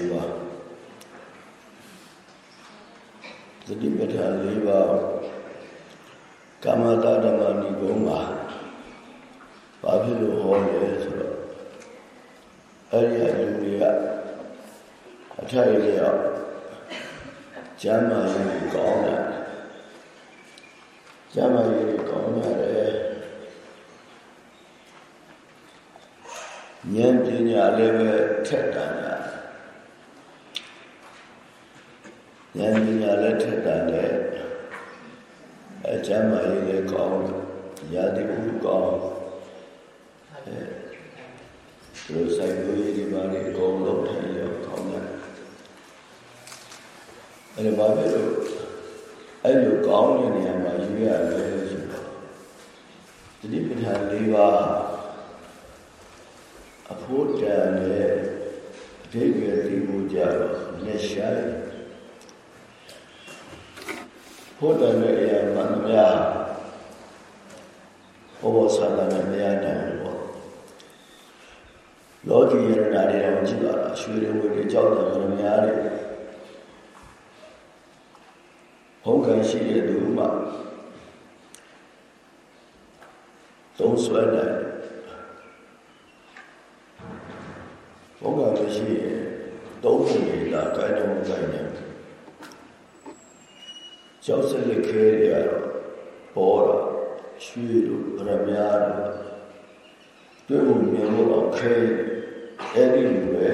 ၄ပါးသတိပဋ္ဌာန်၄ပါးကာမတဓမ္မနိဂုံးမှာဘာဖြစ်လို့ဟောလဲဆိုတော့အဲ့ဒီအလူတွေကအထက်ရရောက်ကျမ်းမာရေးကောင်းတယ်ကျမ်းမာရေးကောင်းရတယ်ဉာဏ်ပညာလည်းပဲထက်တန်တယ် ဉာဏ်ပညာလည်းထက်တန်တယ်အကျမ်းမာရေးလည်းကောင်းရာသီဥတုကောင်းအဲဒီဆိုင်ကိုရေးဒီပါလေအကုန်လုံးထိုင်ရောက်ကောင်းတယ်အဲ့ဒါဘာဖြစ်လို့အဲ့လိုကောင်းတဲ့နေရာမှာယူရတယ်ဆိုတော့တတိပဋ္ဌာန်၄ပါးအဖို့တန်နဲ့အဓိပ္ပာယ်ဒီမှုကြတော့လက်ရှားဖို့ တန်တဲ့အရာမှန်များဘောဘောဆန္ဒနဲ့မရနိုင်ဘူးပေါ့လောကီရဏတွေတော့ကြည့်ပါလားရွှေတွေဝေတွေကြောက်တယ်ဆိုများတယ်ဘုံကံရှိတဲ့သူမှသုံးဆွဲနိုင်ဘုံကံမရှိရင်သုံးဖို့ရလာကိုင်းတော့မကိုင်းနို င်ကြောက်စလက်ခဲရတော့ပေါ်တာရွှေတို့ဗရမများတို့တွေ့ဖို့မြင်လို့တော့ခဲအဲ့ဒီလိုပဲ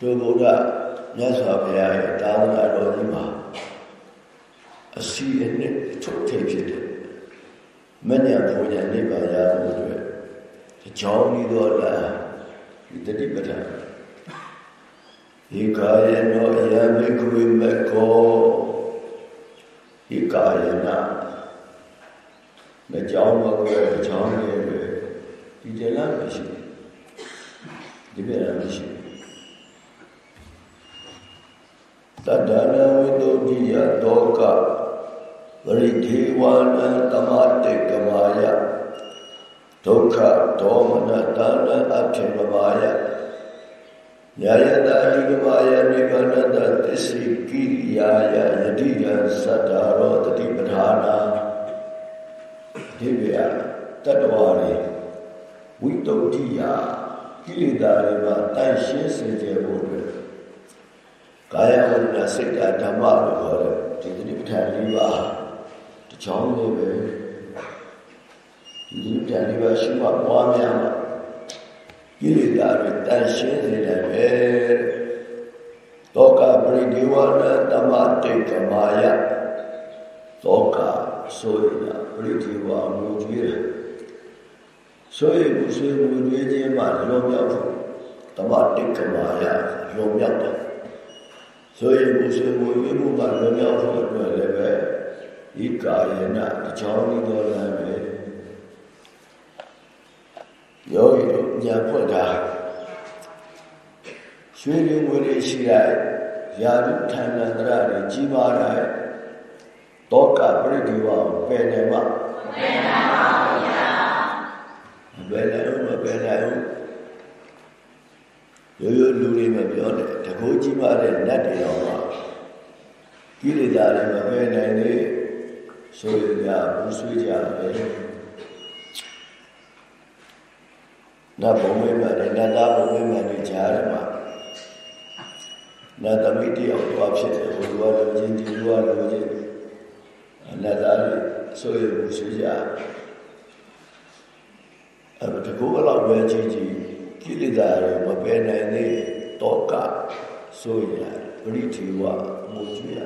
တို့ဘုရားမြတ်စွာဘုရားရဲ့တာဝနာတော်ကြီးမှာအစီအနှစ်ထုတ်ထိပ်ဖြစ်တယ်မညံဘုရားနိဗ္ဗာန်ရဖို့အတွက်အကြောင်းဤသောလားဒီတတိပဋ္ဌာန် ဧကာယနောအယမေကဝိမကောဧကာယနာမကြောင်းမကွယ်အကြောင်းရဲ့ဒီတလားမရှိဒီပြရမရှိတတ္တနာဝိတုဒ္ဓိယတောကပရိဒေဝနာတမတေကမာယဒုက္ခဒေါမနတာနအဖြစ်မမာယ ညာယတာဟိကမာယနိဗ္ဗာနတသစ္စိကိရိယာယယတိယသတ္တရောတတိပဌာနာဒီပြတတ္တဝါတွေဝိတုဒ္ဓိယကိလေသာတွေမှာတန်ရှင်းစေကြဖို့အတွက်ကာယဝိညာစိတ်ဓမ္မလို့ခေါ်တဲ့ဒီတတိပဋ္ဌာန်၄ပါးတချောင်းလေးပဲဒီပဋ္ဌာန်၄ပါးရှိမှပွားများမှာ ကိလေသာတွေတန်ရှင်းစေတယ်ပဲတောကပရိဒေဝနာတမတေကမာယတောကဆိုရပရိ ဒေဝမူကြီးတယ်ဆိုရဘူးဆိုရမူကြီးခြင်းမှာလုံးမြောက်ဖို့တမတေကမာယလုံးမြောက်တယ်ဆိုရင်ဘုရားကိုဝိမှုကလွန်မြောက်ဖို့အတွက်လည်းပဲဤကာယနာအကြောင်းဤတော်လည်းပဲယောဂီတို့ညာဖွင့်တာရွှေလူငွေတွေရှိလိုက်ယာရုဌာနန္တရတွေကြီးမားလိုက်တောကပရိဒီဝပယ်နေမှာပယ်နိုင်ပါဘူးဗျာမပယ်နိုင်ဘူးမပယ်နိုင်ဘူးရိုးရိုးလူတွေမပြောနဲ့တကိုးကြီးမားတဲ့နတ်တွေတော့ပါကိလေသာတွေမပယ်နိုင်သေးဆိုရင်ကဘူးဆွေးကြတယ် နတ်ဘုံဝိမာန်နဲ့နတ်သားဘုံဝိမာန်တွေကြားတယ်မှာနတ်သမီးတယောက်တော့ဖြစ်တယ်ဘုရားလူချင်းဒီလူကလူချင်းနတ်သားတွေဆိုရင်ဘူးဆွေးကြအဲ့ဒါတကူအလောက်ပဲကြီးကြီးကိလေသာတွေမပယ်နိုင်သေးတောကဆိုရပရိထေဝမူကျွရ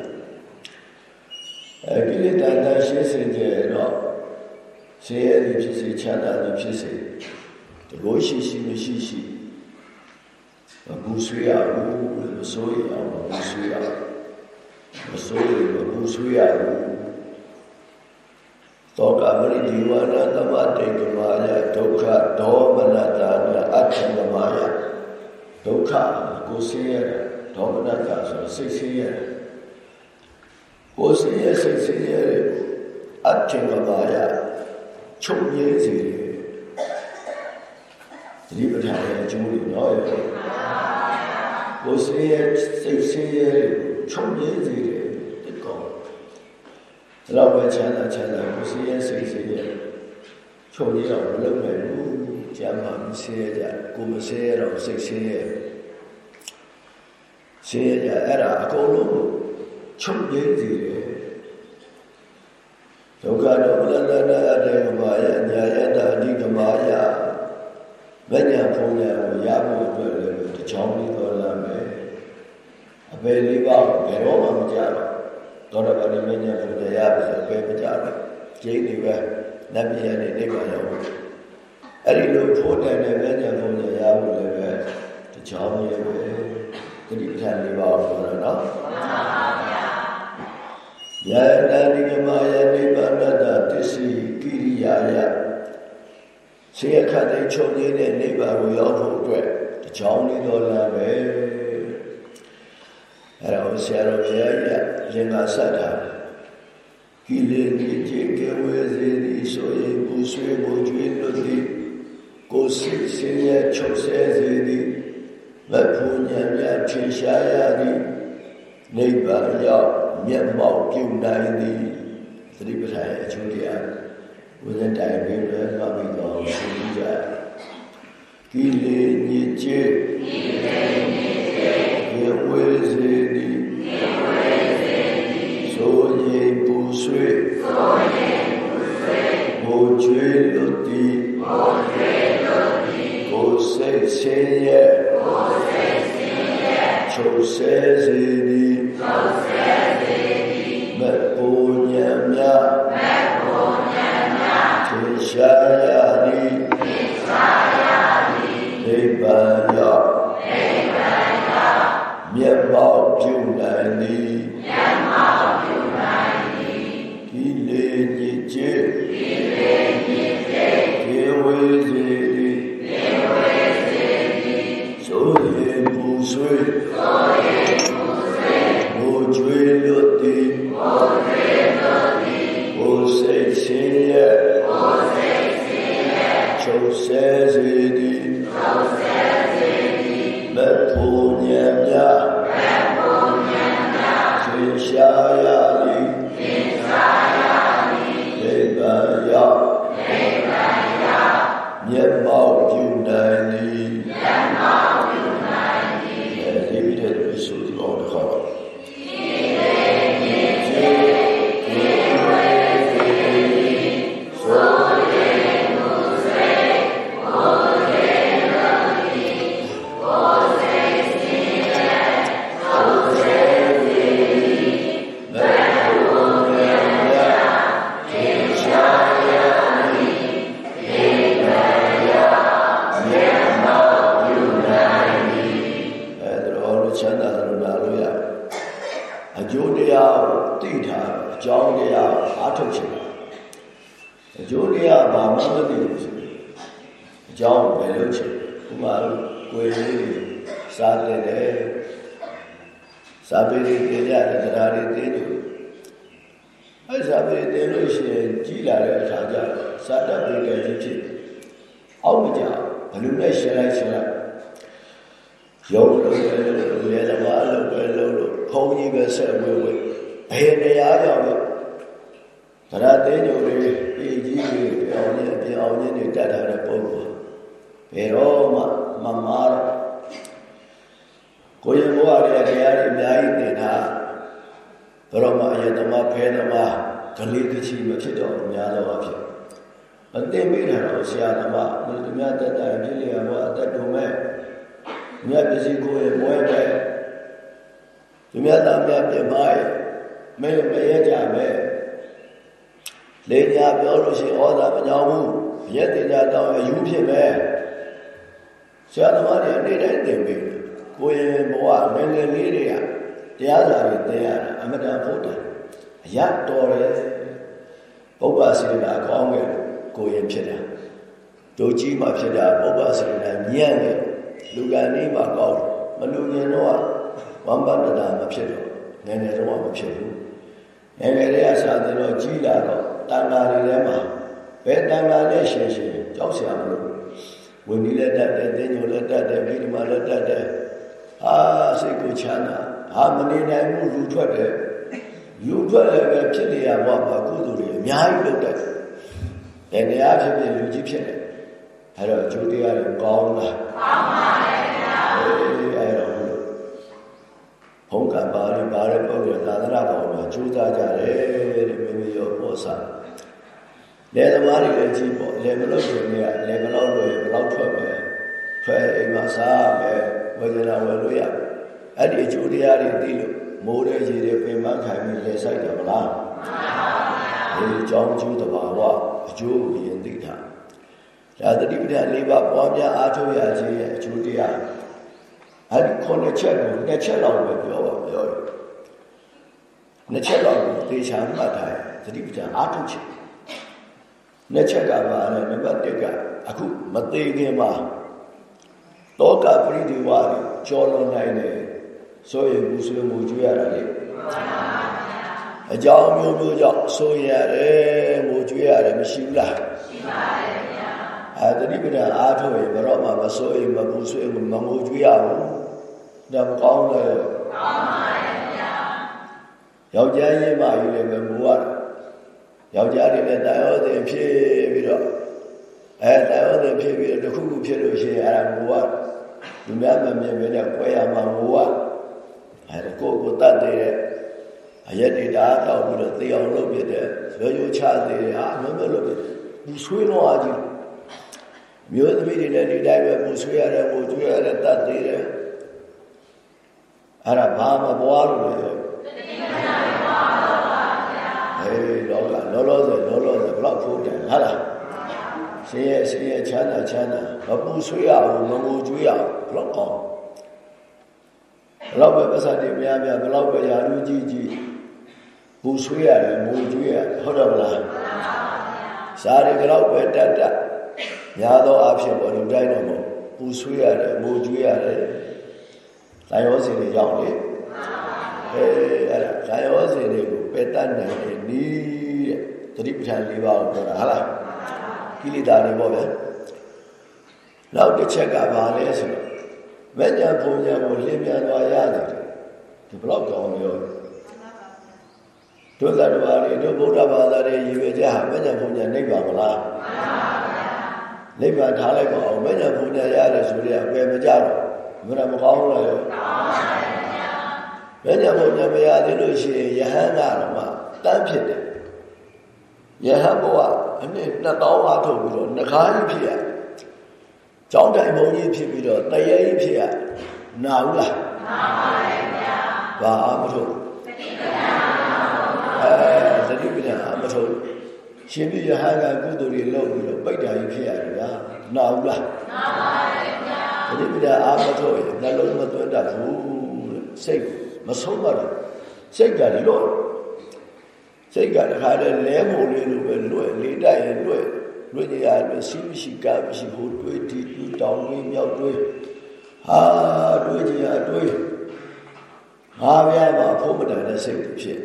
အဲကိလေသာတန်ရှင်းစင်ကြတော့ဆင်းရဲသည်ဖြစ်စေချမ်းသာသည်ဖြစ်စေတ ကိုးရှိရှိမရှိရှိမပူဆွေးရဘူးမဆိုးရအောင်မပူဆွေးရမဆိုးရမပူဆွေးရဘူးသောကပရိဒီဝနာတမတေကမာယဒုက္ခဒေါမနတာနအထင်မာယဒုက္ခကိုဆင်းရဲဒေါမနတာဆိုစိတ်ဆင်းရဲကိုဆင်းရဲစိတ်ဆင်းရဲအထင်မာယချုပ်ငြိစေတယ် သတိပဋ္ဌာန်ရဲ့အကျိုးတွေနော်ရဲ့ကိုယ်စေရဲ့စိတ်စေရဲ့ချုပ်ငြိမ်းစေတယ်တကောဒါတော့ပဲချမ်းသာချမ်းသာကိုယ်စေရဲ့စိတ်စေရဲ့ချုပ်ငြိမ်းအောင်မလုပ်နိုင်ဘူးကျမ်းမှာမစေရကြကိုယ်မစေရတော့စိတ်စေရစေရကြအဲ့ဒါအကုန်လုံးချုပ်ငြိမ်းစေတယ်ဒုက္ခတော့ဘလန္တနာအတေကမာယညာယတာအဓိကမာယ မညာဖုံးညာကိုရဖို့အတွက်လည်းတချောင်းလေးတော်လာမယ်အပေလေးပါဘယ်တော့မှမကြတော့သောတာပန်မညာဖုံးညာရပြီအပေမကြတော့ကျင်းနေပဲနတ်ပြည်နဲ့နိဗ္ဗာန်ရောက်အဲ့ဒီလိုဖို့တယ်နဲ့မညာဖုံးညာရဖို့လည်းပဲတချောင်းလေးပဲတတိပဋ္ဌာန်လေးပါတော့နော်ယတတိကမယနိဗ္ဗာန်တသစ္စီကိရိယာယ ဆေယခတ်တဲ့ချုပ်နေတဲ့နိဗ္ဗာန်ကိုရောက်ဖို့အတွက်တချောင်းလေးတော်လာပဲအဲ့တော့ဆရာတော်ဘုရားကြီးရင်ကဆက်တာကိလေသာကျေကဝေစေသည်ဆိုရင်ပူဆွေးမှုကျွေးလွတ်သည်ကိုယ်စိတ်ဆင်းရဲချုပ်ဆဲစေသည်မဖူညာမြထင်ရှားရသည်နိဗ္ဗာန်ရောက်မျက်မှောက်ပြုနိုင်သည်သတိပဋ္ဌာန်အကျိုးတရား ဝိဇ္ဇာတိုင်ပြီးရမှတ်ပြီးတော့ရှင်းကြကိလေညစ်ကြေးကိလေညစ်ကြေးဝေဝေစေသည်ဝေဝေစေသည်ဆိုရင်ပူဆွေးဆိုရင်ပူဆွေးဘိုးကျွေးလွတ်သည်ဘိုးကျွေးလွတ်သည်ကိုယ်စိတ်ဆင်းရဲကိုယ်စိတ်ဆင်းရဲချုပ်ဆဲစေသည်ချုပ်ဆဲ တတ်တာတဲ့ပုံပေါ်ဘယ်တော့မှမမားတော့ကိုရင်ဘဝရဲ့တရားတွေအများကြီးနေတာဘယ်တော့မှအယတမဖဲသမားကလေးကချီမဖြစ်တော့အများသောအဖြစ်အသိမိတာတော့ဆရာသမားလူသူများတက်တာဖြစ်လျက်ဘောအသက်တုံမဲ့မြတ်ပစ္စည်းကိုယ်ရဲ့မွဲပဲသူများသားများပြမရဲ့မဲမရဲကြပဲလေညာပြောလို့ရှိရင်ဩသာမကြောက်ဘူး ရက်တင်ကြတော့အယူဖြစ်ပဲဆရာသမားတွေနေ့တိုင်းသင်ပေးတယ်ကိုယ်ရဲ့ဘဝငယ်ငယ်လေးတွေကတရားစာတွေသင်ရတာအမတန်ဖို့တယ်အရတော်တယ်ပုပ္ပစေနာကောင်းခဲ့ကိုယ်ရင်ဖြစ်တာတို့ကြီးမှဖြစ်တာပုပ္ပစေနာညံ့တယ်လူကနေမှကောင်းမလူငင်တော့ဝမ်းပတ္တာမဖြစ်တော့ငယ်ငယ်တော့မဖြစ်ဘူးငယ်ငယ်လေးအစားတယ်တော့ကြီးလာတော့တဏှာတွေထဲမှာ ဘယ်တဏှာနဲ့ရှင်ရှင်ကြောက်စရာမလိုဝိနည်းလည်းတတ်တယ်သင်္ညိုလည်းတတ်တယ်ပြီးဒီမှာလည်းတတ်တယ်အာစိတ်ကိုချမ်းသာဟာမနေနိုင်ဘူးလူထွက်တယ်လူထွက်လည်းပဲဖြစ်နေရဘဝမှာကုသိုလ်တွေအများကြီးလုပ်တတ်တယ်။တရားဖြစ်ဖြစ်လူကြီးဖြစ်တယ်။အဲ့တော့ကျိုးတရားတွေကောင်းလား။ကောင်းပါရဲ့ဗျာ။အေးအဲ့တော့ဘုံကံပါရပါရပုဂ္ဂိုလ်သာသနာတော်မှာကျိုးစားကြတယ်တဲ့မိမိရောပေါ်စား။ လေသမားတွေလည်းကြည့်ပေါ့လေမလို့ဆိုရင်လေဘလောက်လို့ဘလောက်ထွက်ပဲထွက်အိမ်မှာစားမယ်ဝေဒနာဝယ်လို့ရအဲ့ဒီအကျိုးတရားတွေသိလို့မိုးတဲ့ရေတွေပင်မခံပြီးလေဆိုင်တယ်မလားမှန်ပါဗျာဒီကြောင်းကျိုးတဘာဝအကျိုးကိုရင်သိတာဒါတတိပဒ၄ပါးပွားများအားထုတ်ရခြင်းရဲ့အကျိုးတရားအဲ့ဒီခုနှစ်ချက်ကိုနှစ်ချက်လောက်ပဲပြောပါပြောရနှစ်ချက်လောက်ကိုသေချာမှတ်ထားတတိပဒအားထုတ်ခြင်း နှစ်ချက်ကပါလဲနံပါတ်1ကအခုမသေးခင်မှာတောကပရိဒီဝါကျော်လွန်နိုင်တယ်ဆိုရင်ဘူးဆွေးမှုကျွေးရတာလေအကြောင်းမျိုးမျိုးကြောင့်ဆိုရတယ်ငိုကြွေးရတယ်မရှိဘူးလားရှိပါတယ်ဗျာအဲတတိပဒအားထုတ်ရင်ဘရောမှမဆိုရင်မဘူးဆွေးမငိုကြွေးရဘူးဒါမကောင်းလေကောင်းပါရဲ့ဗျာယောက်ျားရေးမှယူတယ်မငိုရတယ် ယောက်ျားတွေနဲ့တာယောတဲ့ဖြစ်ပြီးတော့အဲတာယောတဲ့ဖြစ်ပြီးတော့တခုခုဖြစ်လို့ရှိရင်အဲ့ဒါငိုရလူများမမြင်ဘဲနဲ့ကြွယ်ရမှာငိုရအဲကိုကိုတတ်တဲ့အရက်တွေတားတော့ပြီးတော့သေအောင်လုပ်ပြတဲ့ရောရိုးချသေးတယ်ဟာမျိုးမျိုးလုပ်ပြပူဆွေးတော့အကြီးမျိုးသမီးတွေလည်းဒီတိုင်းပဲပူဆွေးရတယ်ပူကျွေးရတယ်တတ်သေးတယ်အဲ့ဒါဘာမပွားလို့လဲရောဟေး လောကလောလောဆယ်လောလောဆယ်ဘလောက်ဖိုးတယ်ဟာလားရှင်ရဲ့ရှင်ရဲ့ချမ်းသာချမ်းသာမပူဆွေးရဘူးမငိုကြွေးရဘူးဘလောက်ကောင်းဘလောက်ပဲပတ်စံတွေများများဘလောက်ပဲယာလူကြီးကြီးပူဆွေးရတယ်ငိုကြွေးရဟုတ်တော့မလားစားရကြတော့ပဲတတ်တတ်များသောအားဖြင့်ပေါ်လူတိုင်းတော့မဟုတ်ပူဆွေးရတယ်ငိုကြွေးရတယ်ဇာယောစင်တွေရောက်လေအဲအဲ့ဒါဇာယောစင်တွေကိုပယ်တတ်နိုင်တဲ့နီးတဲ့ သတိပဋ္ဌာန်၄ပါးကိုပြောတာဟုတ်လားကိလေသာတွေပေါ့ဗျာနောက်တစ်ချက်ကဘာလဲဆိုတော့မဉ္ဇဉ်ပုံညာကိုလင်းမြန်သွားရတယ်ဒီဘလောက်ကောင်းလို့တို့သတ္တဝါတွေတို့ဗုဒ္ဓဘာသာတွေရည်ရွယ်ချက်ဟာမဉ္ဇဉ်ပုံညာနိဗ္ဗာန်မလားမှန်ပါဗျာနိဗ္ဗာန်ထားလိုက်ပါအောင်မဉ္ဇဉ်ပုံညာရတယ်ဆိုရင်အပယ်မကြတော့ဘယ်တော့မကောင်းလားရောကောင်းပါဗျာမဉ္ဇဉ်ပုံညာမရသေးလို့ရှိရင်ယဟန်ကတော့မှတန်းဖြစ်တယ် ယဟန်ဘဝအနည်း2000အားထုတ်ပြီးတော့နှခါးကြီးဖြစ်ရကျောင်းတိုင်ဘုံကြီးဖြစ်ပြီးတော့တရေကြီးဖြစ်ရနာဘူးလားနာပါရဲ့ဗျာဘာအားမထုတ်သတိပဋ္ဌာန်အဲသတိပဋ္ဌာန်အားမထုတ်ရှင်ပြယဟန်ကကုသိုလ်တွေလုပ်ပြီးတော့ပိတ်တာကြီးဖြစ်ရတယ်ဗျာနာဘူးလားနာပါရဲ့ဗျာသတိပဋ္ဌာန်အားမထုတ်ရင်နှလုံးမသွင်းတတ်ဘူးစိတ်မဆုံးပါတော့စိတ်ကလွတ် စိတ်ကတခါတည်းလဲမို့လေးလိုပဲလွတ်လေးတိုက်ရင်လွတ်လွတ်ကြရလွတ်စီးမရှိကားမရှိဟိုတွေးတီတူတောင်းလေးမြောက်တွေးဟာတွေးကြရတွေးငါပြမှာဖုံးမတန်တဲ့စိတ်ဖြစ်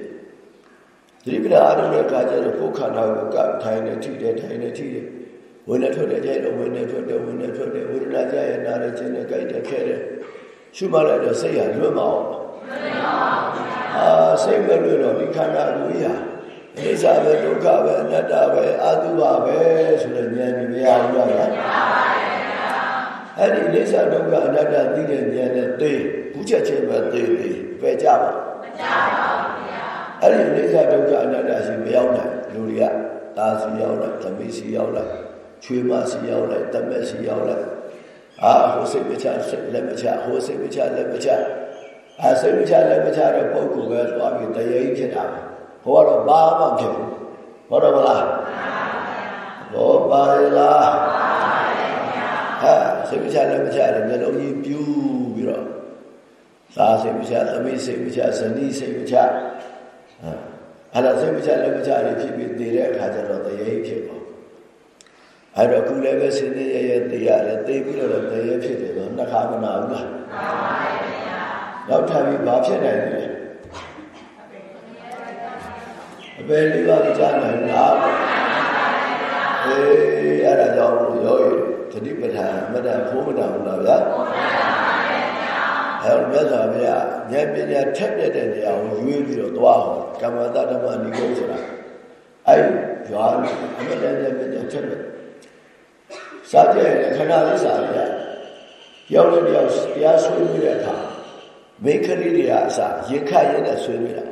ဒီပြအားလုံးရဲ့ခါကျတော့ကိုယ်ခန္ဓာကိုကထိုင်နေထိတယ်ထိုင်နေထိတယ်ဝင်နေထွက်တယ်ကြိုက်တော့ဝင်နေထွက်တယ်ဝင်နေထွက်တယ်ဝိရဏကြရနာရခြင်းနဲ့ကြိုက်တယ်ခဲတယ်ရှုမှလိုက်တော့စိတ်ဟာလွတ်မအောင်အာစိတ်မလွတ်တော့ဒီခန္ဓာကိုယ်ရာ အိစ္ဆာပဲဒုက္ခပဲအနတ္တပဲအာတုဘပဲဆိုတဲ့ဉာဏ်ကြီးမရဘူးလားမရပါဘူးဗျာအဲ့ဒီအိစ္ဆာဒုက္ခအနတ္တသိတဲ့ဉာဏ်နဲ့သိဘူးချက်ချင်းပဲသိသိပဲကြပါမကြပါဘူးဗျာအဲ့ဒီအိစ္ဆာဒုက္ခအနတ္တရှိမရောက်နိုင်လူတွေကသာစီရောက်လိုက်သမီးစီရောက်လိုက်ချွေးမစီရောက်လိုက်တမက်စီရောက်လိုက်အာဟိုစိတ်မချစိတ်လက်မချဟိုစိတ်မချလက်မချအာစိတ်မချလက်မချတဲ့ပုဂ္ဂိုလ်ပဲသွားပြီးတရေကြီးဖြစ်တာပဲ ဟိုကတော့ဘာမှဖြစ်ဘူးဟုတ်တော့မလားဘောပါရလားဟာစိတ်မချလည်းမချတယ်မျက်လုံးကြီးပြူးပြီးတော့သာစိတ်မချသမီးစိတ်မချဇနီးစိတ်မချဟာအဲ့ဒါစိတ်မချလည်းမချတယ်ဖြစ်ပြီးတည်တဲ့အခါကျတော့တရေဖြစ်ပေါ့အဲ့တော့ခုလည်းပဲစင်းနေရရတည်ရတယ်တည်ပြီးတော့တရေဖြစ်တယ်ဆိုနှစ်ခါမနာဘူးလားမှန်ပါဗျာနောက်ထပ်ပြီးဘာဖြစ်နိုင်လဲ အပယ်လေးပါးကြားနိုင်လားအေးအဲ့ဒါကြောင့်ရောရသတိပဋ္ဌာန်အမတန်ဖိုးမတာဘူးလားဗျာအဲမြတ်စွာဘုရားဉာဏ်ပညာထက်မြက်တဲ့နေရာကိုရွေးပြီးတော့သွားဟောကမ္မတဓမ္မနိဂုံးဆိုတာအဲရွာအမတန်ဉာဏ်ပညာထက်မြက်စားကြတဲ့ခဏလေးစားရရောက်တဲ့တယောက်တရားဆွေးနွေးတဲ့အခါမိခရီတွေကအစရင်ခတ်ရတဲ့ဆွေးနွေးတာ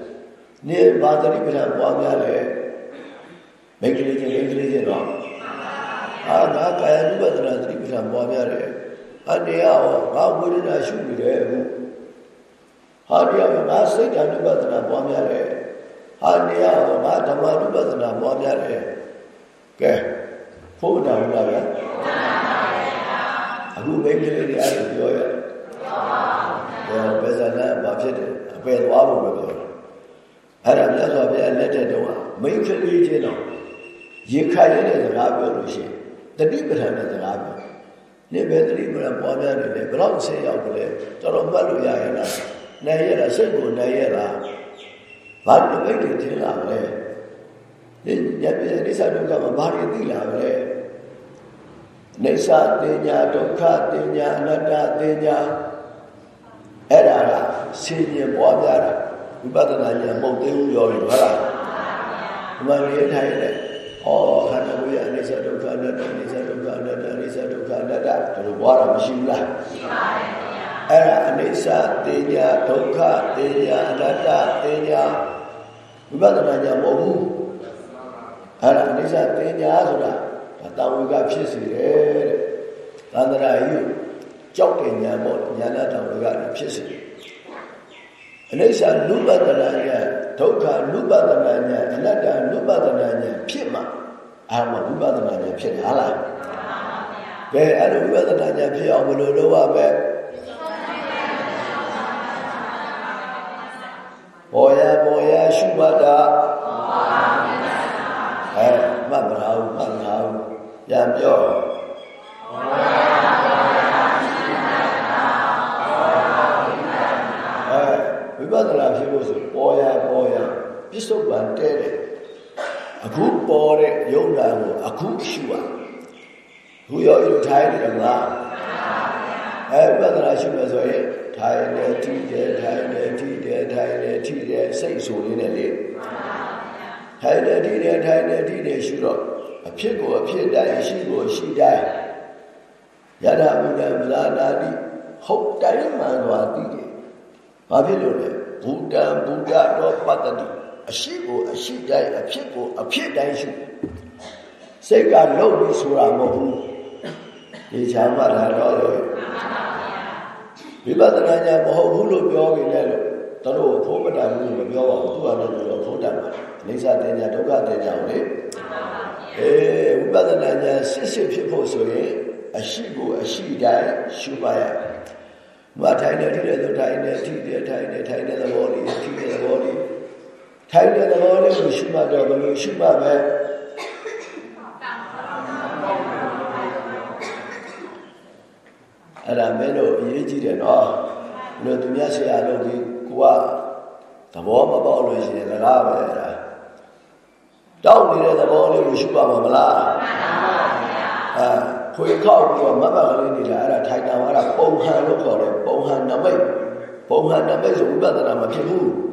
နေဘာသတိပဋ္ဌာန်ပွားများလဲမိခရီချင်းမိခရီချင်းတော့အာငါကာယ ानु ပဒနာသတိပဋ္ဌာန်ပွားများတယ်အနေရောငါဝိရဒရှုနေတယ်ဟုဟာတရားငါစိတ် ानु ပဒနာပွားများတယ်ဟာနေရောငါဓမ္မ ानु ပဒနာပွားများတယ်ကဲဖို့တော်ဘူးလားဗျာအခုမိန်းကလေးတွေအဲ့လိုပြောရတယ်ပြောပါဘယ်ဇာနဲ့ဘာဖြစ်တယ်အပယ်သွားဖို့ပဲပြောတယ် အဲ့ဒါမြတ်စွာဘုရားလက်ထက်တော့မိန်းကလေးချင်းတော့ရေခါရတဲ့စကားပြောလို့ရှိရင်တတိပဋ္ဌာန်တဲ့စကားပြောနေပဲတတိပဋ္ဌာန်ပွားများနေတယ်ဘယ်တော့ဆေးရောက်ကြလဲတော်တော်မှတ်လို့ရရလားနိုင်ရလားစိတ်ကိုနိုင်ရလားဘာလို့မိတ်တွေထင်လာလဲဒီညပြည့်အိစ္ဆဒုက္ခမှာဘာတွေသိလာလဲအိစ္ဆတင်ညာဒုက္ခတင်ညာအနတ္တတင်ညာအဲ့ဒါကဆင်းရဲပွားများတာ ဝိပဿနာဉာဏ်မဟုတ်သေးဘူးပြောရင်ဟုတ်လားဒီမှာရေးထိုင်တယ်ဩခန္ဓာကိုယ်ရဲ့အနိစ္စဒုက္ခအနတ္တအနိစ္စဒုက္ခအနတ္တအနိစ္စဒုက္ခအနတ္တဒါလိုပွားတာမရှိဘူးလားရှိပါတယ်ခင်ဗျာအဲ့ဒါအနိစ္စတင်ညာဒုက္ခတင်ညာအနတ္တတင်ညာဝိပဿနာဉာဏ်မဟုတ်ဘူးအဲ့ဒါအနိစ္စတင်ညာဆိုတာဒါတာဝိကဖြစ်စေတယ်တဲ့သန္တရာယုကြောက်တဲ့ဉာဏ်ပေါ့ဉာဏ်တံဝိကဖြစ်စေတယ် အနိစ္စနုပဒနာဉာဏ်ဒုက္ခနုပဒနာဉာဏ်အနတ္တနုပဒနာဉာဏ်ဖြစ်မှာအာမဝိပဿနာဉာဏ်ဖြစ်တယ်ဟာလားကဲအဲ့လိုဝိပဿနာဉာဏ်ဖြစ်အောင်ဘယ်လိုလုပ်ရမလဲဘောရဘောရရှုမှတ်တာအဲမှတ်မလားဘူးမှတ်မလားဘူးပြန်ပြော ပြစ္ဆုတ်ပံတဲတယ်အခုပေါ်တဲ့ယုံနာကိုအခုရှုရခုရောယူထိုင်နေတယ်မလားအဲဝိပဿနာရှုမယ်ဆိုရင်ထိုင်နေထိတယ်ထိုင်နေထိတယ်ထိုင်နေထိတယ်စိတ်ဆိုလေးနဲ့လေထိုင်နေထိတယ်ထိုင်နေထိတယ်ရှုတော့အဖြစ်ကိုအဖြစ်တိုင်းရှိကိုရှိတိုင်းယထာဘုဒ္ဓဗလာနာတိဟုတ်တိုင်းမှန်စွာသိတယ်ဘာဖြစ်လို့လဲဘုဒ္ဓဘုဒ္ဓတော်ပတ္တိ အရှိကိုအရှိတိုင်းအဖြစ်ကိုအဖြစ်တိုင်းရှုစိတ်ကလုံပြီးဆိုတာမဟုတ်ဘူးဒီချမ်းမှလာတော့ဝိပဿနာညာမဟုတ်ဘူးလို့ပြောနေတယ်လို့တို့ဖိုးမတန်ဘူးမပြောပါဘူးသူကလည်းသူတော့ဖိုးတတ်ပါအိဋ္ဌတင်ညာဒုက္ခတင်ညာကိုလေအေးဝိပဿနာညာစစ်စစ်ဖြစ်ဖို့ဆိုရင်အရှိကိုအရှိတိုင်းရှုပါရမထိုင်နေထိတဲ့ဆိုထိုင်နေထိတဲ့ထိုင်နေထိုင်တဲ့သဘောလေးထိတဲ့သဘောလေး ထိုင်တဲ့သဘောလေးကိုရှုမှတ်တော့ဘယ်လိုရှုမှတ်ပဲအဲ့ဒါမင်းတို့အရေးကြီးတယ်နော်ဘယ်လိုသူများဆရာတို့ဒီကိုကသဘောမပေါက်လို့ရှိရင်စကားပဲအဲ့ဒါတောက်နေတဲ့သဘောလေးကိုရှုပါမှာမလားမှန်ပါဗျာအဲခွေခောက်ပြီးတော့မတ်မတ်ကလေးနေတာအဲ့ဒါထိုင်တာအဲ့ဒါပုံဟန်လို့ခေါ်တယ်ပုံဟန်နမိတ်ပုံဟန်နမိတ်ဆိုဝိပဿနာမဖြစ်ဘူး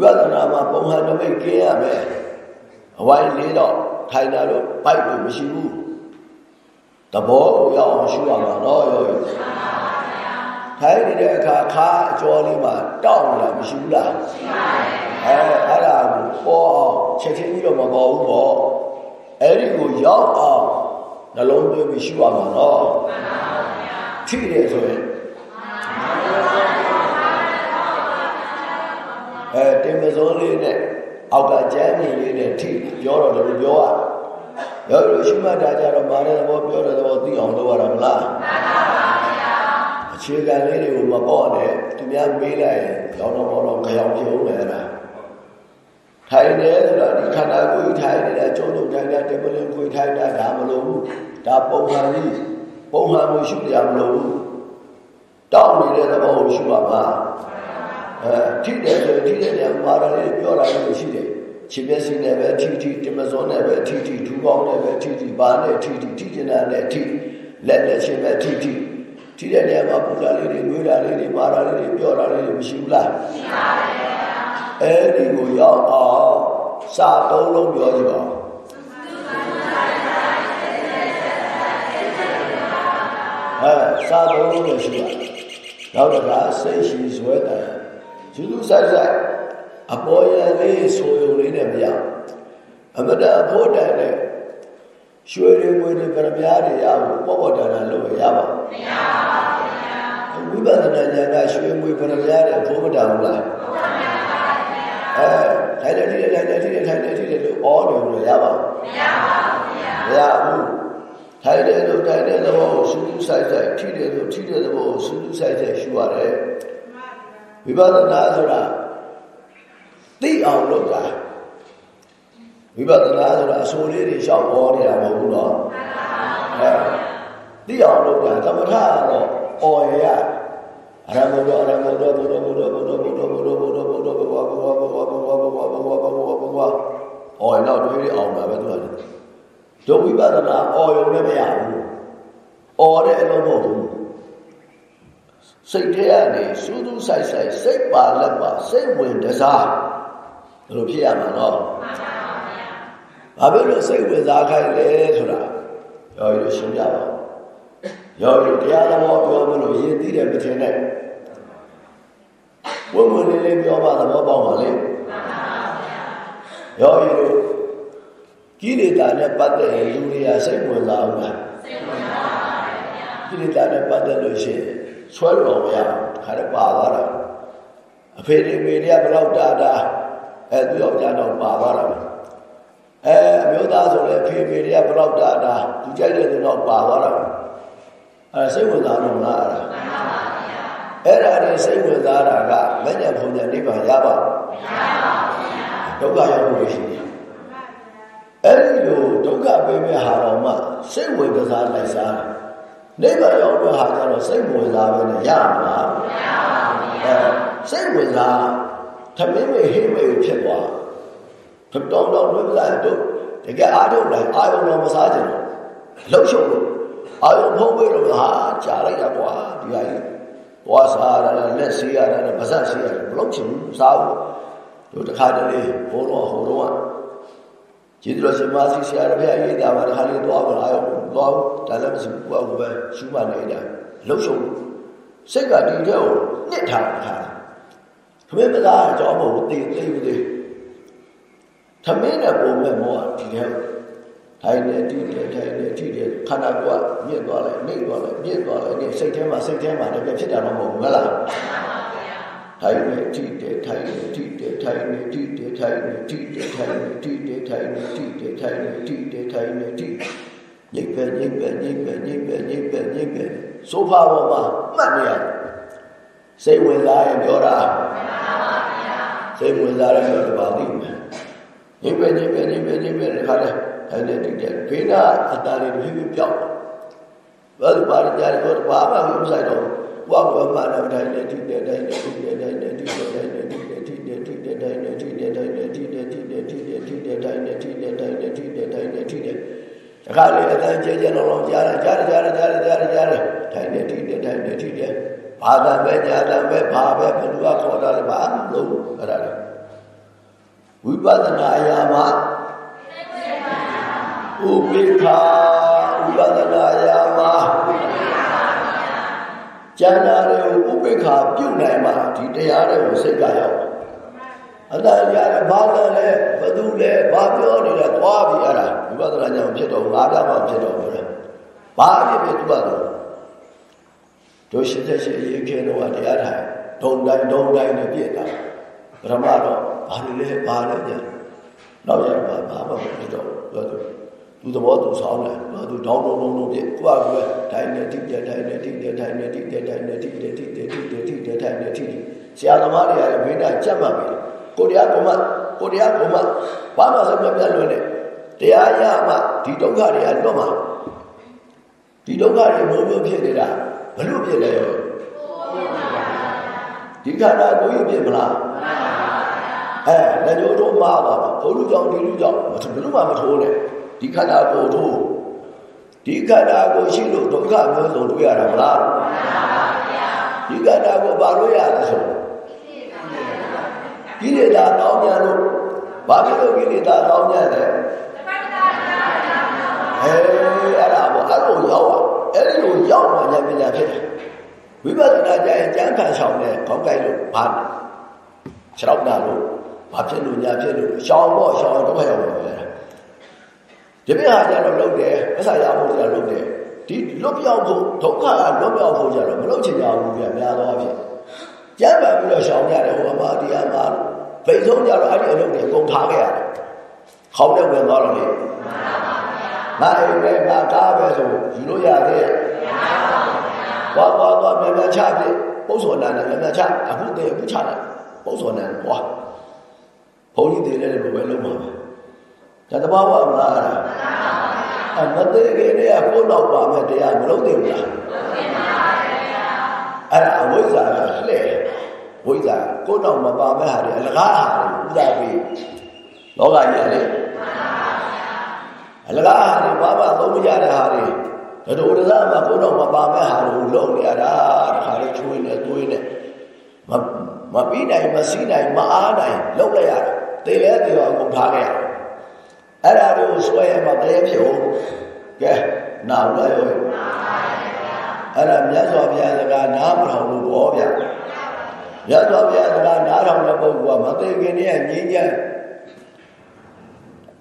ဝိပဿနာမှာပုံဟန်နမိတ်ကျင်းရမယ်အဝိုင်းလေးတော့ထိုင်တာလို့ပိုက်လို့မရှိဘူးသဘောကိုရောက်အောင်ရှုရမှာတော့ရောထိုင်နေတဲ့အခါခါအကျော်လေးမှာတောက်နေတာမရှိဘူးလားရှိပါတယ်အဲအဲ့ဒါကိုပေါ်အောင်ချက်ချင်းကြီးတော့မပေါ်ဘူးပေါ့အဲ့ဒီကိုရောက်အောင်နှလုံးသွင်းပြီးရှုရမှာနော်မှန်ပါဗျာထိတယ်ဆိုရင် အဲတင်မစုံလေးနဲ့အောက်ကကျမ်းမြင်လေးနဲ့ထိပြောတော့လည်းပြောရရောလို့ရှုမှတ်တာကြတော့မာတဲ့သဘောပြောတဲ့သဘောသိအောင်လုပ်ရတာမလားမှန်ပါဗျာအခြေခံလေးတွေကိုမပေါ့နဲ့သူများမေးလိုက်ရင်ကြောင်းတော့ဘောတော့ကြောင်ပြုံးမယ်လားထိုင်တယ်ဆိုတာဒီခန္ဓာကိုယ်ထိုင်နေတာကျုံကျုံထိုင်တာတပလင်ခွေထိုင်တာဒါမလို့ဘူးဒါပုံမှန်ကြီးပုံမှန်ကိုရှုပြမလို့ဘူးတောက်နေတဲ့သဘောကိုရှုပါမှာအဲ ထိတယ်ဆိုထိတဲ့ညမှာတော့လေပြောတာလည်းရှိတယ်ခြေမျက်စိနဲ့ပဲထိထိတမစောနဲ့ပဲထိထိထူကောင်းနဲ့ပဲထိထိဘာနဲ့ထိထိထိကျင်တာနဲ့ထိလက်လက်ချင်းပဲထိထိထိတဲ့နေရာမှာပူတာလေးတွေငွေတာလေးတွေမာတာလေးတွေပြောတာလေးတွေမရှိဘူးလားရှိပါပါအဲ့ဒီကိုရောက်အောင်စာသုံးလုံးပြောကြည့်ပါအဲစာသုံးလုံးလို့ရှိပါနောက်တစ်ခါစိတ်ရှိဇွဲတယ် ကျူးကျူးဆိုင်ဆိုင်အပေါ်ရလေးဆိုရုံလေးနဲ့မရအမတအဖို့တိုင်နဲ့ရွှေတွေငွေတွေပရမများတွေရဖို့ပေါ့ပေါ့တန်တန်လုပ်ရပါမရပါဘူးဗျာဝိပဿနာဉာဏ်ကရွှေငွေပရမများတွေဖို့မတန်ဘူးလားဟုတ်ပါဘူးအဲထိုင်တယ်ထိုင်တယ်ထိုင်တယ်ထိုင်တယ်ထိုင်တယ်လို့အော်တယ်လို့ရပါမရပါဘူးဗျာမရဘူးထိုင်တယ်လို့ထိုင်တဲ့သဘောကိုစူးစူးဆိုင်ဆိုင်ထိတယ်လို့ထိတဲ့သဘောကိုစူးစူးဆိုင်ဆိုင်ရှုရတယ် ဝိပဿနာဆိုတာသိအောင်လုပ်တာဝိပဿနာဆိုတာအဆိုလေးတွေရှောက်ပေါ်နေတာမဟုတ်ဘူးနော်အဲသိအောင်လုပ်တာသမထကတော့အော်ရအရမဘောအရမဘောဘုရောဘုရောဘုရောဘုရောဘုရောဘုရောဘုရောဘုရောဘုရောဘုရောဘုရောဘုရောဘုရောဘုရောဘုရောဘုရောအော်တော့တွေးရအောင်ပါပဲသူကဒုဝိပဿနာအော်ရုံနဲ့မရဘူးအော်တဲ့အလုံးမဟုတ်ဘူး စိတ်ထဲကနေစူးစူးဆိုင်ဆိုင်စိတ်ပါလက်ပါစိတ်ဝင်တစားဘယ်လိုဖြစ်ရမှာနော်ဘာဖြစ်လို့စိတ်ဝင်စားခိုင်းလဲဆိုတာရောရရှင်းပြပါရောရတရားသဘောပြောမလို့ရည်သိတယ်မထင်နဲ့ဝိမုန်လေးလေးပြောမှသဘောပေါက်ပါလေရောရကိလေသာနဲ့ပတ်သက်ရင်လူတွေကစိတ်ဝင်စားအောင်လားစိတ်ဝင်စားပါဗျာကိလေသာနဲ့ပတ်သက်လို့ရှိရင် ဆွဲလို့မရခါရပါသွားတာအဖေတွေမေတွေကဘလောက်တာတာအဲသူယောက်ျားတော့ပါသွားတာအဲအမျိုးသားဆိုလည်းဖေဖေတွေကဘလောက်တာတာသူကြိုက်တဲ့သူတော့ပါသွားတာအဲစိတ်ဝင်စားလို့လားအဲ့ဒါအဲ့ဒါတွေစိတ်ဝင်စားတာကမညံဖုန်ညံနိဗ္ဗာန်ရပါမရပါဘူးဒုက္ခရောက်လို့ရှိတယ်အဲ့ဒီလိုဒုက္ခပေးမဲ့ဟာတော်မှစိတ်ဝင်စားလိုက်စားတယ် နိဗ္ဗာန်ရောက်တဲ့ဟာကျတော့စိတ်ဝင်စားပဲနဲ့ရမှာမရပါဘူးအဲစိတ်ဝင်စားသမင်းမေဟိမေဖြစ်သွားထတောင်းတော့ဝိပဿနာတို့တကယ်အားထုတ်လိုက်အာယုံတော်မစားကြဘူးလှုပ်ရှုပ်လို့အာယုံဖုံးပြီးတော့ဟာကြာလိုက်တာကွာဒီဟာကြီးသွားစားရတာလက်စီးရတာဗဇက်စီးရတယ်မလုပ်ချင်ဘူးစားဘူးတို့တခါတလေဟိုတော့ဟိုတော့ ကျေးဇူးတော်ရှင်မဆီဆရာတော်ဘုရားရေးတာပါတခါလေးသွားပါလားရောသွားဒါလည်းမရှိဘူးကိုယ့်ကိုယ်ပဲရှုမှနေတာလှုပ်ရှုပ်စိတ်ကဒီတဲ့ကိုနှစ်ထားတာခမင်းမသားအကြောင်းမဟုတ်သိသိသိခမင်းနဲ့ပုံမဲ့မောဒီတဲ့ထိုင်နေတိတယ်ထိုင်နေတိတယ်ခန္ဓာကိုယ်မြင့်သွားလိုက်နှိမ့်သွားလိုက်မြင့်သွားလိုက်ဒီစိတ်ထဲမှာစိတ်ထဲမှာလည်းဖြစ်တာတော့မဟုတ်ဘူးလား ထိုင်နေတိတယ်ထိုင်နေတိတယ်ထိုင်နေတိတယ်ထိုင်နေတိတယ်ထိုင်နေတိတယ်ထိုင်နေတိတယ်ထိုင်နေတိတယ်ထိုင်နေတိညိပ်ပဲညိပ်ပဲညိပ်ပဲညိပ်ပဲညိပ်ပဲညိပ်ပဲဆိုဖာပေါ်မှာမှတ်နေရတယ်စိတ်ဝင်စားရင်ပြောတာစိတ်ဝင်စားရင်ပြောတယ်ပါလိမ့်မယ်ညိပ်ပဲညိပ်ပဲညိပ်ပဲညိပ်ပဲခါတယ်ထိုင်နေတိတယ်ဖေးနာအတားတွေဖြည်းဖြည်းပြောက်ဘာလို့ပါကြတယ်ဘာမှမဆိုင်တော့ဘ ဝဘဝမှာတော့တိုင်းနေတိတယ်တိုင်းနေတိတယ်တိုင်းနေတိတယ်တိုင်းနေတိတယ်တိတယ်တိတယ်တိုင်းနေတိတယ်တိုင်းနေတိတယ်တိတယ်တိတယ်တိတယ်တိုင်းနေတိတယ်တိုင်းနေတိတယ်တိုင်းနေတိတယ်တခါလေအတန်းကျဲကျဲလုံးလုံးကြားတယ်ကြားတယ်ကြားတယ်ကြားတယ်ကြားတယ်ကြားတယ်တိုင်းနေတိတယ်တိုင်းနေတိတယ်ဘာသာပဲညာသာပဲဘာပဲဘယ်သူကခေါ်တာလဲဘာလို့အဲ့ဒါလေဝိပဿနာအရာမှာဥပိ္ပခာဝိပဿနာအရာမှာ ကျမ်းစာတွေကိုဥပိ္ပခာပြုတ်နိုင်မှဒီတရားတွေကိုစိတ်ကရောက်အတ္တတရားဘာလဲလဲဘသူလဲဘာပြောနေလဲသွားပြီအဲ့ဒါဝိပဿနာကြောင့်ဖြစ်တော့ငါးပြမှဖြစ်တော့ဘူးလေဘာဖြစ်ဖြစ်သူကတော့တို့ရှိတဲ့ရှိရေခဲတော့တရားထိုင်ဒုံတိုင်းဒုံတိုင်းနဲ့ပြည့်တာပရမတော့ဘာလို့လဲဘာလဲညာနောက်ရပါဘာမှမဖြစ်တော့ပြောသူ သူသဘောသူဆောင်းတယ်သူတောင်းတုံးတုံးတုံးပြကိုယ့်အကွယ်ထိုင်နေတိကျထိုင်နေတိကျထိုင်နေတိကျထိုင်နေတိကျတိကျတိကျတိကျထိုင်နေတိဆရာသမားတွေကလည်းဘိန်းတာကြက်မှတ်ပြီကိုတရားကိုမှကိုတရားကိုမှဘာမှဆက်ပြပြလွယ်နေတရားရမှဒီဒုက္ခတွေကလွတ်မှာဒီဒုက္ခတွေမျိုးမျိုးဖြစ်နေတာဘလို့ဖြစ်လဲရောဒီခန္ဓာကိုယ်ကြီးဖြစ်မလားအဲလက်ညှိုးတို့မှားပါဘုလူကြောင့်ဒီလူကြောင့်ဘယ်လိုမှမထိုးနဲ့ ဒီခန္ဓာကိုယ်တို့ဒီခန္ဓာကိုရှိလို့ဒုက္ခမျိုးစုံတွေ့ရတာမလားဒီခန္ဓာကိုဘာလို့ရလဲဆိုကိလေသာတောင်းကြလို့ဘာဖြစ်လို့ကိလေသာတောင်းကြလဲအဲအဲ့ဒါပေါ့အဲ့လိုရောက်อ่ะအဲ့ဒီလိုရောက်မှဉာဏ်ပညာဖြစ်တယ်ဝိပဿနာကြရင်ကြံခံဆောင်တဲ့ခေါင်းကိုက်လို့ဘာခြေောက်တာလို့ဘာဖြစ်လို့ညာဖြစ်လို့ရှောင်းပေါ့ရှောင်းတော့ရောက်ပါပဲ ဒီပြဟာကြတော့လုပ်တယ်မဆရာဖို့ကြလုပ်တယ်ဒီလွတ်ပြောက်ဖို့ဒုက္ခကလွတ်ပြောက်ဖို့ကြတော့မလုပ်ချင်ကြဘူးပြများသောအားဖြင့်ကြမ်းပါပြီးတော့ရှောင်ကြတယ်ဟိုအမတရားမှာဗိဆုံးကြတော့အဲ့ဒီအလုပ်တွေအကုန်ထားခဲ့ရတယ်ခေါင်းနဲ့ဝင်သွားတော့လေငါအိမ်ပဲငါကားပဲဆိုယူလို့ရသေးရဲ့မရပါဘူးဗျာသွားသွားသွားမြန်မြန်ချပြပု္ပ္ပစောနန္ဒမြန်မြန်ချအခုတည်းအခုချတယ်ပု္ပ္ပစောနန္ဒကွာဘုန်းကြီးတွေလည်းဘယ်လိုလုပ်မှာလဲ ဒါတဘာဝမလားအဲ့ဒါအမသေးခင်တည်းကကိုယ်တော့ပါမယ်တရားမလုပ်သေးဘူးလားလုပ်သေးပါဗျာအဲ့ဒါအဝိဇ္ဇာကလှဲ့ဝိဇ္ဇာကိုယ်တော့မပါမဲ့ဟာတွေအလကားဟာတွေဥဒါပြီးလောကကြီးလေအလကားဟာတွေဘာမှသုံးမကြတဲ့ဟာတွေဒုဒုရဇမှာကိုယ်တော့မပါမဲ့ဟာတွေလုံနေရတာတခါလေးချွေးနေသွေးနေမမပြီးနိုင်မစီးနိုင်မအားနိုင်လောက်လိုက်ရတယ်တေလဲတေရောကုန်ထားခဲ့ရတယ် အဲ့ဒါကိုဆွဲရမှာတည်းဖြစ်ဟုတ်ကဲနားလို့ရောအဲ့ဒါမြတ်စွာဘုရားစကားနားမထောင်လို့ဘောဗျမြတ်စွာဘုရားစကားနားထောင်တဲ့ပုဂ္ဂိုလ်ကမသိခင်တည်းကငြိမ်းချမ်း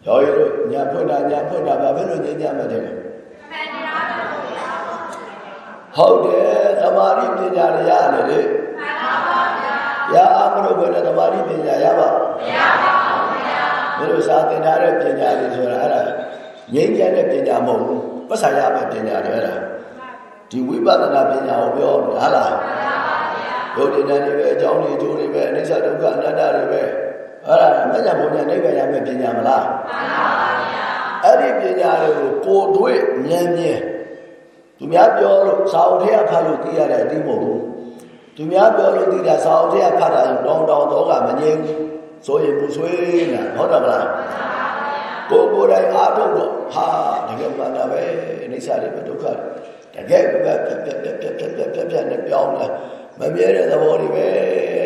ရောရလို့ညာဖွင့်တာညာဖွင့်တာဘာဖြစ်လို့ငြိမ်းချမ်းမှတဲ့ဟုတ်တယ်သမာဓိပညာတွေရတယ်လေမှန်ပါပါဗျာရအမလို့ပဲသမာဓိပညာရပါမရပါဘူးဗျာ မင်းတို့စာသင်ထားတဲ့ပညာတွေဆိုတာအဲ့ဒါငြိမ်းချမ်းတဲ့ပညာမဟုတ်ဘူးပတ်စာရမယ့်ပညာတွေအဲ့ဒါဒီဝိပဿနာပညာကိုပြောတယ်ဟာလားမှန်ပါဗျာဘုဒ္ဓဉာဏ်တွေပဲအကြောင်းတွေအကျိုးတွေပဲအနိစ္စဒုက္ခအနတ္တတွေပဲအဲ့ဒါမညာဘုံညာနိဗ္ဗာန်ရမယ့်ပညာမလားမှန်ပါဗျာအဲ့ဒီပညာတွေကိုကိုယ်တွေ့ဉာဏ်မြင်သူများပြောလို့စာအုပ်ထဲကဖတ်လို့သိရတဲ့အတိမဟုတ်ဘူးသူများပြောလို့သိတာစာအုပ်ထဲကဖတ်တာဆိုတောင်းတောင်းတော့ကမငြိမ်းဘူး ဆိုရင်ဘူးဆွေးနေဟုတ်တယ်မလားကိုယ်ကိုယ်တိုင်အားထုတ်တော့ဟာတကယ်မှန်တာပဲအိဋ္ဌာတွေပဲဒုက္ခတွေတကယ်ပဲပြက်ပြက်ပြက်ပြက်ပြက်ပြက်ပြက်ပြက်ပြက်နဲ့ပြောင်းလာမမြဲတဲ့သဘောတွေပဲ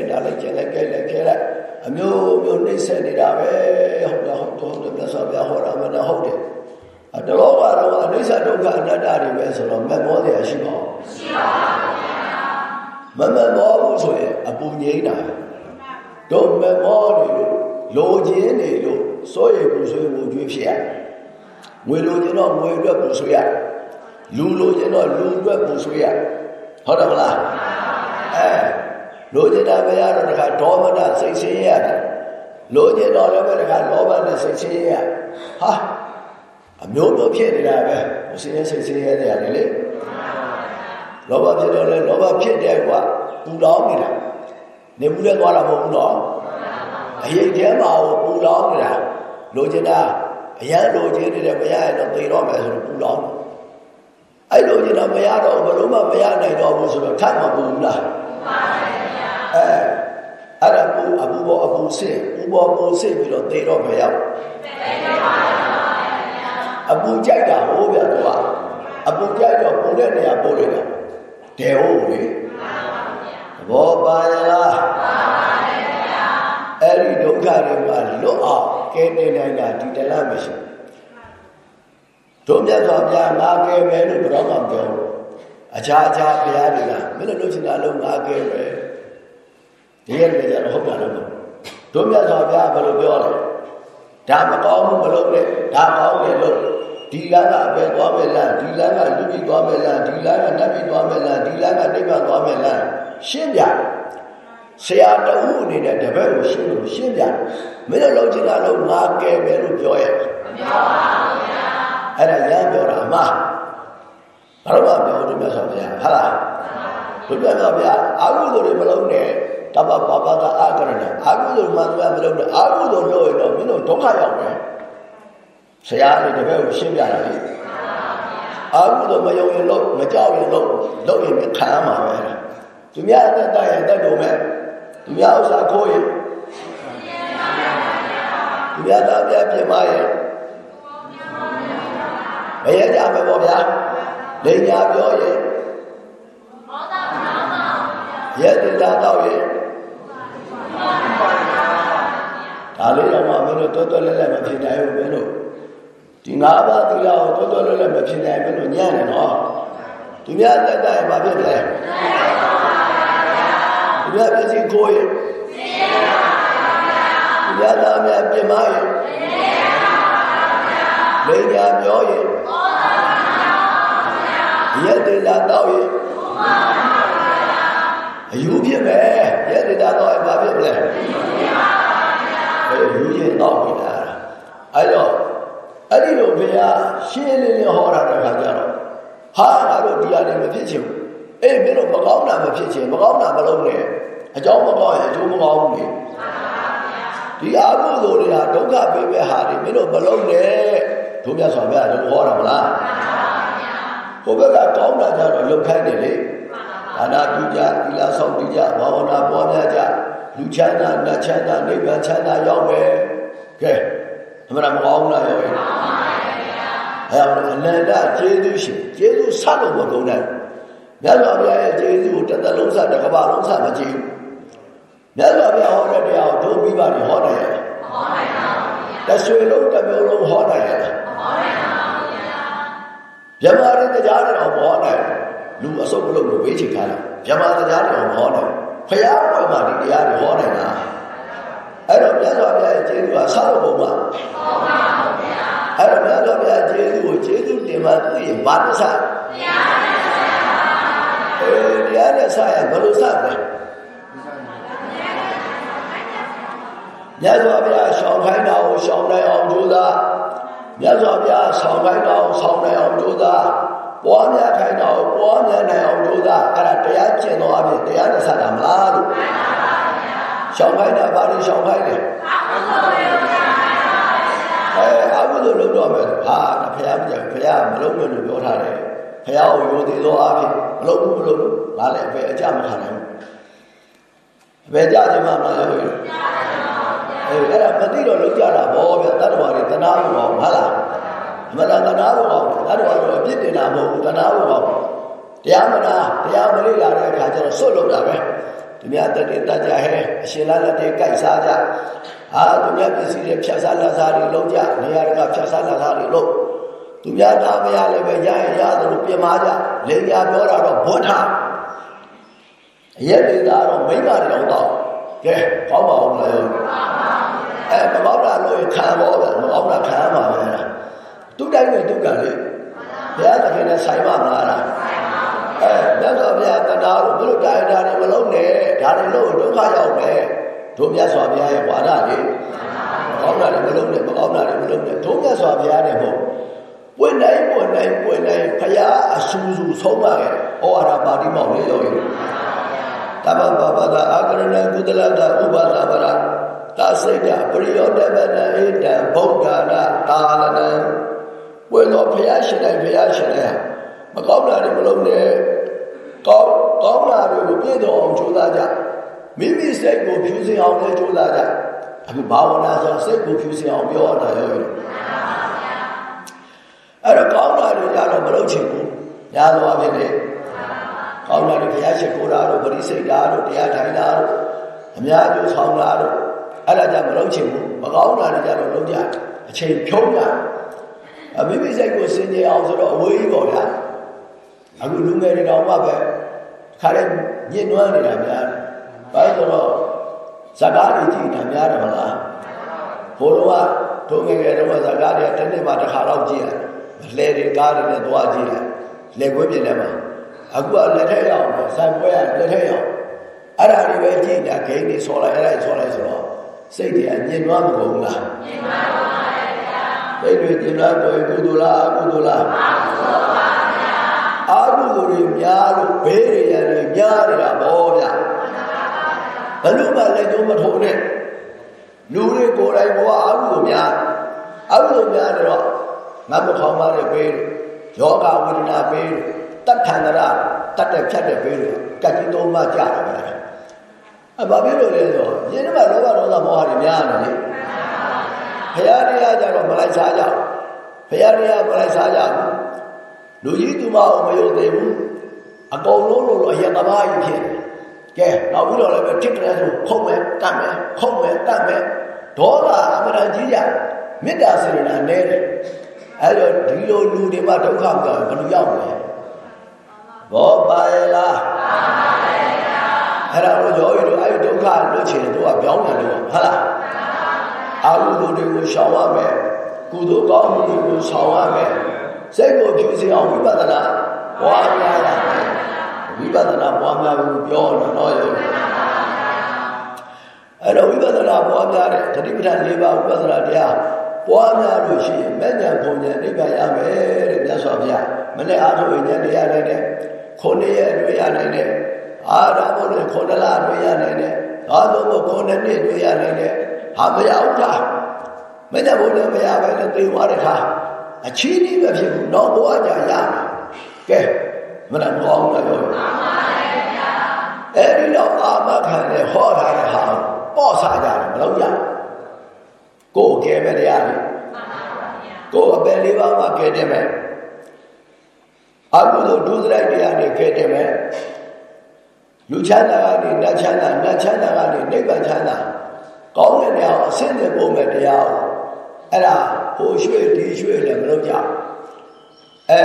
ဒါလည်းကျင်လိုက်ကြိုက်လိုက်ခဲလိုက်အမျိုးမျိုးနှိမ့်ဆက်နေတာပဲဟုတ်တယ်ဟုတ်တယ်ဟုတ်တယ်မြတ်စွာဘုရားဟောတာမှန်တယ်ဟုတ်တယ်အတလောကတော့အနိစ္စဒုက္ခအနတ္တတွေပဲဆိုတော့မမောတယ်ရှိပါဦးရှိပါပါဘုရားမမမောဘူးဆိုရင်အပူငိမ့်တာ တို့မမောနေလို့လိုခြင်းနေလို့စိုးရိမ်ပူဆွေးမှုကြွေးဖြစ်ရငွေလိုခြင်းတော့ငွေအတွက်ပူဆွေးရလူလိုခြင်းတော့လူအတွက်ပူဆွေးရဟုတ်တယ်မလားအဲလိုချင်တာမရတော့တခါဒေါမနစိတ်ဆင်းရဲရတယ်လိုချင်တော့လည်းပဲတခါလောဘနဲ့စိတ်ဆင်းရဲဟာအမျိုးမျိုးဖြစ်နေတာပဲဆင်းရဲစိတ်ဆင်းရဲတဲ့ရတယ်လေလောဘဖြစ်တော့လေလောဘဖြစ်တယ်ကွာပူလောင်နေတာ နေဘူးလဲသွားတာမဟုတ်ဘူးနော်အရေးထဲမှာပူလောင်နေတာလိုချင်တာအရန်လိုချင်နေတယ်မရရင်တော့သိတော့မယ်ဆိုတော့ပူလောင်အဲ့လိုချင်တာမရတော့ဘလို့မှမရနိုင်တော့ဘူးဆိုတော့ထပ်မပူဘူးလားပါပါဗျာအဲအဲ့ဒါပူအပူပေါ်အပူစစ်ပူပေါ်ပူစစ်ပြီးတော့သိတော့မရဘူးသိတော့ပါအပူကြိုက်တာဟိုးဗျာသူကအပူကြိုက်တော့ပူတဲ့နေရာပို့လိုက်တာတဲဟုတ်လေ ဘောပါရလားအဲ့ဒီဒုက္ခတွေမှာလွတ်အောင်ကဲနေနိုင်တာဒီတလားမရှိတို့မြတ်စွာဘုရားငါကဲမယ်လို့ဘယ်တော့မှမပြောဘူးအခြားအခြားဘုရားတွေကမင်းတို့လုပ်ချင်တာလုပ်ငါကဲမယ်ဒီရက်တွေကျတော့ဟုတ်ပါလားတို့မြတ်စွာဘုရားဘယ်လိုပြောလဲဒါမကောင်းဘူးမလုပ်နဲ့ဒါကောင်းတယ်လို့ ဒီလမ်းကအပဲသွားမယ်လားဒီလမ်းကလူပြီးသွားမယ်လားဒီလမ်းကနတ်ပြီးသွားမယ်လားဒီလမ်းကနိဗ္ဗာန်သွားမယ်လားရှင်းပြဆရာတဦးအနေနဲ့တပည့်ကိုရှင်းလို့ရှင်းပြမင်းတို့လုံးချင်တာလုံးငါကဲမယ်လို့ပြောရဲ့မပြောပါဘူးဗျာအဲ့ဒါရမ်းပြောတာအမဘာလို့မပြောလို့မြတ်စွာဘုရားဟာလားဘုရားတော်ဗျာအာဟုတို့တွေမလုံးနဲ့တပပပကအာကရဏအာဟုတို့မှန်တယ်မလုံးနဲ့အာဟုတို့လို့ရတော့မင်းတို့ဒုက္ခရောက်မယ် ဆရာတွေတပည့်ကိုရှင်းပြတာလေအာဟုတို့မယုံရင်လို့မကြောက်ရင်လို့လို့ရင်ခံရမှာပဲသူများအသက်တရတက်တော်မဲ့သူများဥစ္စာခိုးရင်သူများသားများပြင်မရင်မဘယ်ရကြမယ်ပေါ့ဗျာလိန်ညာပြောရင်ရက်တတာတော့ရင်ဒါလေးတော့မှမင်းတို့တော်တော်လေးလည်းမဖြစ်နိုင်ဘူးမင်းတို့ ဒီငါးပါးသီလကိုတော်တော်လေးလည်းမဖြစ်နိုင်ဘူးလို့ညံ့တယ်နော်သူများတက်တိုင်ဘာဖြစ်လဲသူများပြည့်စုံကိုရင်သူများသားများပြင်မရင်လိန်ညာပြောရင်ရက်တတာတော့ရင်အယူဖြစ်မယ်ရက်တတာတော့ဘာဖြစ်မလဲအဲယူရင်တော့ပြီလားအဲ့တော့ အဲ့ဒီလိုဘုရားရှင်းလင်းလင်းဟောတာတဲ့ခါကျတော့ဟာငါတို့ဒီဟာလည်းမဖြစ်ချင်ဘူးအေးမင်းတို့မကောင်းတာမဖြစ်ချင်မကောင်းတာမလုပ်နဲ့အကြောင်းမကောင်းရင်အကျိုးမကောင်းဘူးလေဒီအကုသိုလ်တွေဟာဒုက္ခပေးမဲ့ဟာတွေမင်းတို့မလုပ်နဲ့တို့မြတ်စွာဘုရားတို့ဟောတာမလားဟိုဘက်ကကောင်းတာကြတော့လုပ်ခိုင်းတယ်လေဒါနာပြုကြသီလဆောင်တည်ကြဘာဝနာပွားများကြလူချမ်းသာနတ်ချမ်းသာနိဗ္ဗာန်ချမ်းသာရောက်မယ်ကဲ အမှန်မကောင်းလားရောရဲ့အဲအနန္တကျေးဇူးရှင်ကျေးဇူးဆက်လို့မကုန်နိုင်မြတ်စွာဘုရားရဲ့ကျေးဇူးကိုတစ်သက်လုံးဆက်တစ်ကမ္ဘာလုံးဆက်မကြည့်ဘူးမြတ်စွာဘုရားဟောတဲ့တရားကိုတို့ပြီးပါနေဟောနိုင်ရဲ့ဟောနိုင်ပါဘူးတဆွေလုံးတစ်မျိုးလုံးဟောနိုင်ရဲ့ဟောနိုင်ပါဘူးဗျာမြမရင်းတရားတွေတော့ဟောနိုင်လူအစုပ်မလုပ်လို့ဝေးချင်ထားတယ်ဗျမတရားတွေတော့ဟောနိုင်ဖရာပေါ်မှာဒီတရားတွေဟောနိုင်တာ အဲ့တော့မြတ်စွာဘုရားရဲ့ကျေးဇူးကဆောက်ပုံမှာဟောပါဘူးဗျာအဲ့တော့မြတ်စွာဘုရားကျေးဇူးကိုကျေးဇူးတင်မှသူ့ရင်ဘာတဆတရားနဲ့ဆရာအဲတရားနဲ့ဆရာဘယ်လိုစလဲမြတ်စွာဘုရားရှောင်ခိုင်းတာကိုရှောင်နိုင်အောင်ကြိုးစားမြတ်စွာဘုရားဆောင်ခိုင်းတာကိုဆောင်နိုင်အောင်ကြိုးစားပွားများခိုင်းတာကိုပွားများနိုင်အောင်ကြိုးစားအဲ့ဒါတရားကျင့်တော်အပြင်တရားနဲ့ဆက်တာမလားလို့မှန်ပါပါဗျာ ရှောင်ခိုင်းတာဘာလို့ရှောင်ခိုင်းလဲအကုသိုလ်လုပ်တော့မယ်ဟာဖះမကြဖះမလုပ်လို့ပြောထားတယ်ဖះကိုရိုသေးသောအဖြစ်မလုပ်ဘူးမလုပ်ဘူးငါလည်းအပဲအကြမခံနိုင်ဘူးအပဲကြခြင်းမှမလားရောအဲအဲ့ဒါမသိတော့လုပ်ကြတာဗောဗျတတ္တဝါတွေတနာဖို့ပေါ့ဟုတ်လားအမှန်တနာဖို့ပေါ့တတ္တဝါတွေအပြစ်တင်တာမဟုတ်ဘူးတနာဖို့ပေါ့တရားမနာတရားမလေးလာတဲ့အခါကျတော့ဆွတ်လုပ်တာပဲ သူများတက်တဲ့တတ်ကြဟဲအရှင်လာလက်တွေကြိုက်စားကြအာသူများပစ္စည်းတွေဖြတ်စားလက်စားတွေလုံးကြနေရာကဖြတ်စားလက်စားတွေလုံးသူများသားမရလည်းပဲရရင်ရတယ်လို့ပြင်မာကြလင်ညာပြောတာတော့ဘွတ်ထားအရက်တွေကတော့မိမတွေတော့တော့ကဲကောင်းပါအောင်လားအဲမကောင်းတာလို့ခံပါဗျမကောင်းတာခံပါပဲသူတိုင်းနဲ့သူကလေဘုရားသခင်နဲ့ဆိုင်ပါမလားလားအဲ မြတ်စွာဘုရားတရားလို့ဘယ်လိုတရားဓာတ်တွေမလုံးနဲ့ဒါတွေလို့ဒုက္ခရောက်မယ်တို့မြတ်စွာဘုရားရဲ့ဝါဒတွေမကောင်းတာတွေမလုံးနဲ့မကောင်းတာတွေမလုံးနဲ့တို့မြတ်စွာဘုရားနဲ့ပေါ့ပွင့်တိုင်းပွင့်တိုင်းပွင့်တိုင်းဘုရားအဆူဆူဆုံးပါရဲ့ဩဝါဒပါတိမောက်လေရောရဲ့တပ္ပပပတာအာကရဏကုသလတာဥပါသဗရာသာစိတ်တပရိယောတပနဧတံဗုဒ္ဓနာကာလနံပွင့်တော်ဘုရားရှင်တိုင်းဘုရားရှင်တိုင်းမကောင်းတာတွေမလုံးနဲ့ ကောင်းကောင်းတာတွေကိုပြည့်တော်အောင်ကြိုးစားကြမိမိစိတ်ကိုဖြူစင်အောင်လည်းကြိုးစားကြအခုဘာဝနာဆိုစိတ်ကိုဖြူစင်အောင်ပြောတာရောအဲ့တော့ကောင်းတာတွေကြတော့မလုပ်ချင်ဘူးညာသွားဖြစ်တယ်ကောင်းတာတွေဘုရားရှိခိုးတာတို့ပရိစိတ်တာတို့တရားထိုင်တာတို့အများကျိုးဆောင်တာတို့အဲ့ဒါကြမလုပ်ချင်ဘူးမကောင်းတာတွေကြတော့လုပ်ကြအချိန်ဖြုံးကြအမိမိစိတ်ကိုစင်ကြအောင်ဆိုတော့အဝေးကြီးပေါ့ဗျာအခုလူငယ်တွေတော့မှပဲ ခါတဲ့ညှဉ်းနှွမ်းနေတာများတယ်ဘာလို့တော့ဇကားတွေကြည့်တာများတယ်မလားဘိုးတော်ကတို့ငယ်ငယ်တော့ဇကားတွေတစ်နှစ်မှတစ်ခါတော့ကြည့်ရတယ်လှဲတွေကားတွေနဲ့သွားကြည့်တယ်လက်ခွေးပြင်ထဲမှာအခုကလက်ထက်ရောက်တယ်ဇန်ပွဲရလက်ထက်ရောက်အဲ့ဒါတွေပဲကြည့်တာဂိမ်းတွေဆော်လိုက်အဲ့ဒါဆော်လိုက်ဆိုတော့စိတ်တွေကညှဉ်းနှွမ်းမကုန်လားညှဉ်းနှွမ်းပါပါဗျာစိတ်တွေညှဉ်းနှွမ်းတော့ကုသိုလ်လားအကုသိုလ်လားအကုသိုလ်ပါဗျာ အာဟုတွေများလို့ဘေးတွေရတယ်များနေတာပေါ့ဗျာဘလို့မှလက်ကျုံးမထုံနဲ့လူတွေကိုယ်တိုင်ဘဝအာဟုကိုများအာဟုကိုများတယ်တော့ငါမခေါင်းပါတဲ့ဘေးယောဂဝေဒနာဘေးတတ်ထန္တရတတ်တဲ့ဖြတ်တဲ့ဘေးတွေကတ်ကြီးသုံးပါးကြတယ်ဗျာအဘာဖြစ်လို့လဲဆိုရင်းနှမလောဘဒေါသမောဟတွေများနေလေဘုရားတရားကြတော့မလိုက်စားကြဘူးဘုရားတရားမလိုက်စားကြဘူး လူကြီးသူမအောင်မယုံသေးဘူးအကုန်လုံးလို့အရင်ကဘာကြီးဖြစ်တယ်ကဲနောက်ပြီးတော့လည်းဖြစ်တယ်ဆိုခုံးမယ်တတ်မယ်ခုံးမယ်တတ်မယ်ဒေါသအမှန်ကြီးကြမေတ္တာစေတနာနဲတယ်အဲ့တော့ဒီလိုလူတွေမှာဒုက္ခမကြောက်ဘယ်လိုရောက်လဲဘောပါရလားအဲ့ဒါကိုရောရတို့အဲ့ဒီဒုက္ခလွတ်ချင်တယ်တို့ကပြောင်းတယ်လို့ဟုတ်လားအာဟုတို့တွေကိုရှောင်ရမယ်ကုသိုလ်ကောင်းမှုတွေကိုဆောင်ရမယ် စိတ်ကိုဖြူစင်အောင်ဝိပဿနာပွားများရမယ်ဝိပဿနာပွားများဘူးပြောတော့တော့ရောအဲ့တော့ဝိပဿနာပွားများတဲ့တတိပဋ္ဌာန်၄ပါးဝိပဿနာတရားပွားများလို့ရှိရင်မဲ့ညာပုံညာနိဗ္ဗာန်ရမယ်တဲ့မြတ်စွာဘုရားမနေ့အားထုတ်ဉာဏ်တရားနဲ့တဲ့ခုနှစ်ရက်တွေ့ရနိုင်တဲ့အာရမောနဲ့ခုနှစ်လတွေ့ရနိုင်တဲ့သာသုံးဖို့ခုနှစ်နှစ်တွေ့ရနိုင်တဲ့ဟာမရဘူးလားမညာပုံညာမရပဲနဲ့သိသွားတဲ့ခါ အချီးနှီးပဲဖြစ်ဘူးတော့ဘဝကြာရမယ်ကဲမနမောင်းတယ်ပြောအဲ့ဒီတော့အာမခံနဲ့ဟောထားတဲ့ဟာပေါ့စားကြတယ်မလုပ်ကြကိုယ်ကဲမဲ့တရားလေကိုယ်အပယ်လေးပါးမှာကဲတယ်မဲ့အကုသိုလ်ဒုစရိုက်တရားတွေကဲတယ်မဲ့လူချမ်းသာကနေနတ်ချမ်းသာနတ်ချမ်းသာကနေနိဗ္ဗာန်ချမ်းသာကောင်းတဲ့တရားအစင်းနဲ့ပုံမဲ့တရားအဲ့ဒါ ဟိုရွှေ့ဒီရွှေ့လည်းမလုပ်ကြအဲ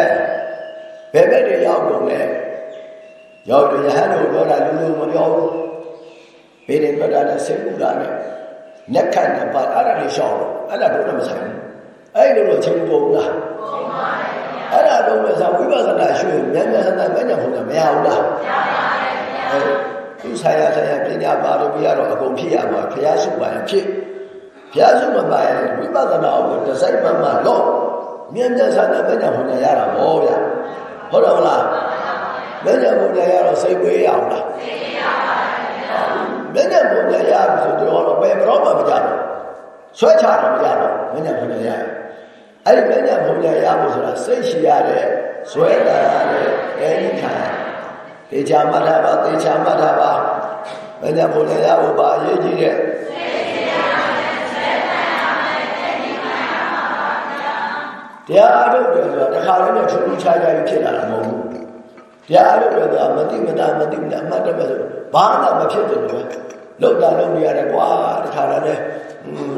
ဘယ်ဘက်တွေရောက်ကုန်လဲရောက်တယ်ရဟန်းတို့ပြောတာလူလူမပြောဘူးဘေးတွေပြောတာနဲ့စိတ်ကူတာနဲ့လက်ခတ်နဲ့ပါအဲ့ဒါတွေရှောင်းတော့အဲ့ဒါတော့မဆိုင်ဘူးအဲ့လိုတော့ချိန်ပုံလားပုံပါအဲ့ဒါတော့မဆိုင်ဝိပဿနာရွှေ့မြန်မြန်ဆန်ဆန်မညာဖို့မရဘူးလားမရပါဘူးသူဆိုင်ရာဆိုင်ရာပညာပါလို့ပြရတော့အကုန်ဖြစ်ရမှာဘုရားစုပါရင်ဖြစ် ဘုရားစုမပါရင်ဝိပဿနာကိုတစ်စိုက်မှမှတော့မြန်မြန်ဆန်ဆန်မညာဖို့ရတာဟောဗျာဟုတ်တယ်မလားမညာဖို့ရတော့စိတ်ဝေးရအောင်လားစိတ်ဝေးရပါဘူးမညာဖို့ရရပြီဆိုတော့ဘယ်တော့မှမကြဘူးဆွဲချတော့မရတော့မညာဖို့ရရအဲ့ဒီမညာဖို့ရရဖို့ဆိုတာစိတ်ရှိရတယ်ဇွဲတာရတယ်အဲဒီခံတေချာမှတ်တာပါတေချာမှတ်တာပါမညာဖို့ရရဖို့ပါအရေးကြီးတဲ့တ ရားအထုတ်တယ်ဆိုတာတခါတည်းနဲ့ထူးထူးခြားခြားဖြစ်လာတာမဟုတ်ဘူးတရားအထုတ်တယ်ဆိုတာမတိမတာမတိမတာအမှတ်တမဲ့ဆိုဘာမှမဖြစ်တယ်လို့လောက်တာလောက်နေရတယ်ကွာတခါတည်းနဲ့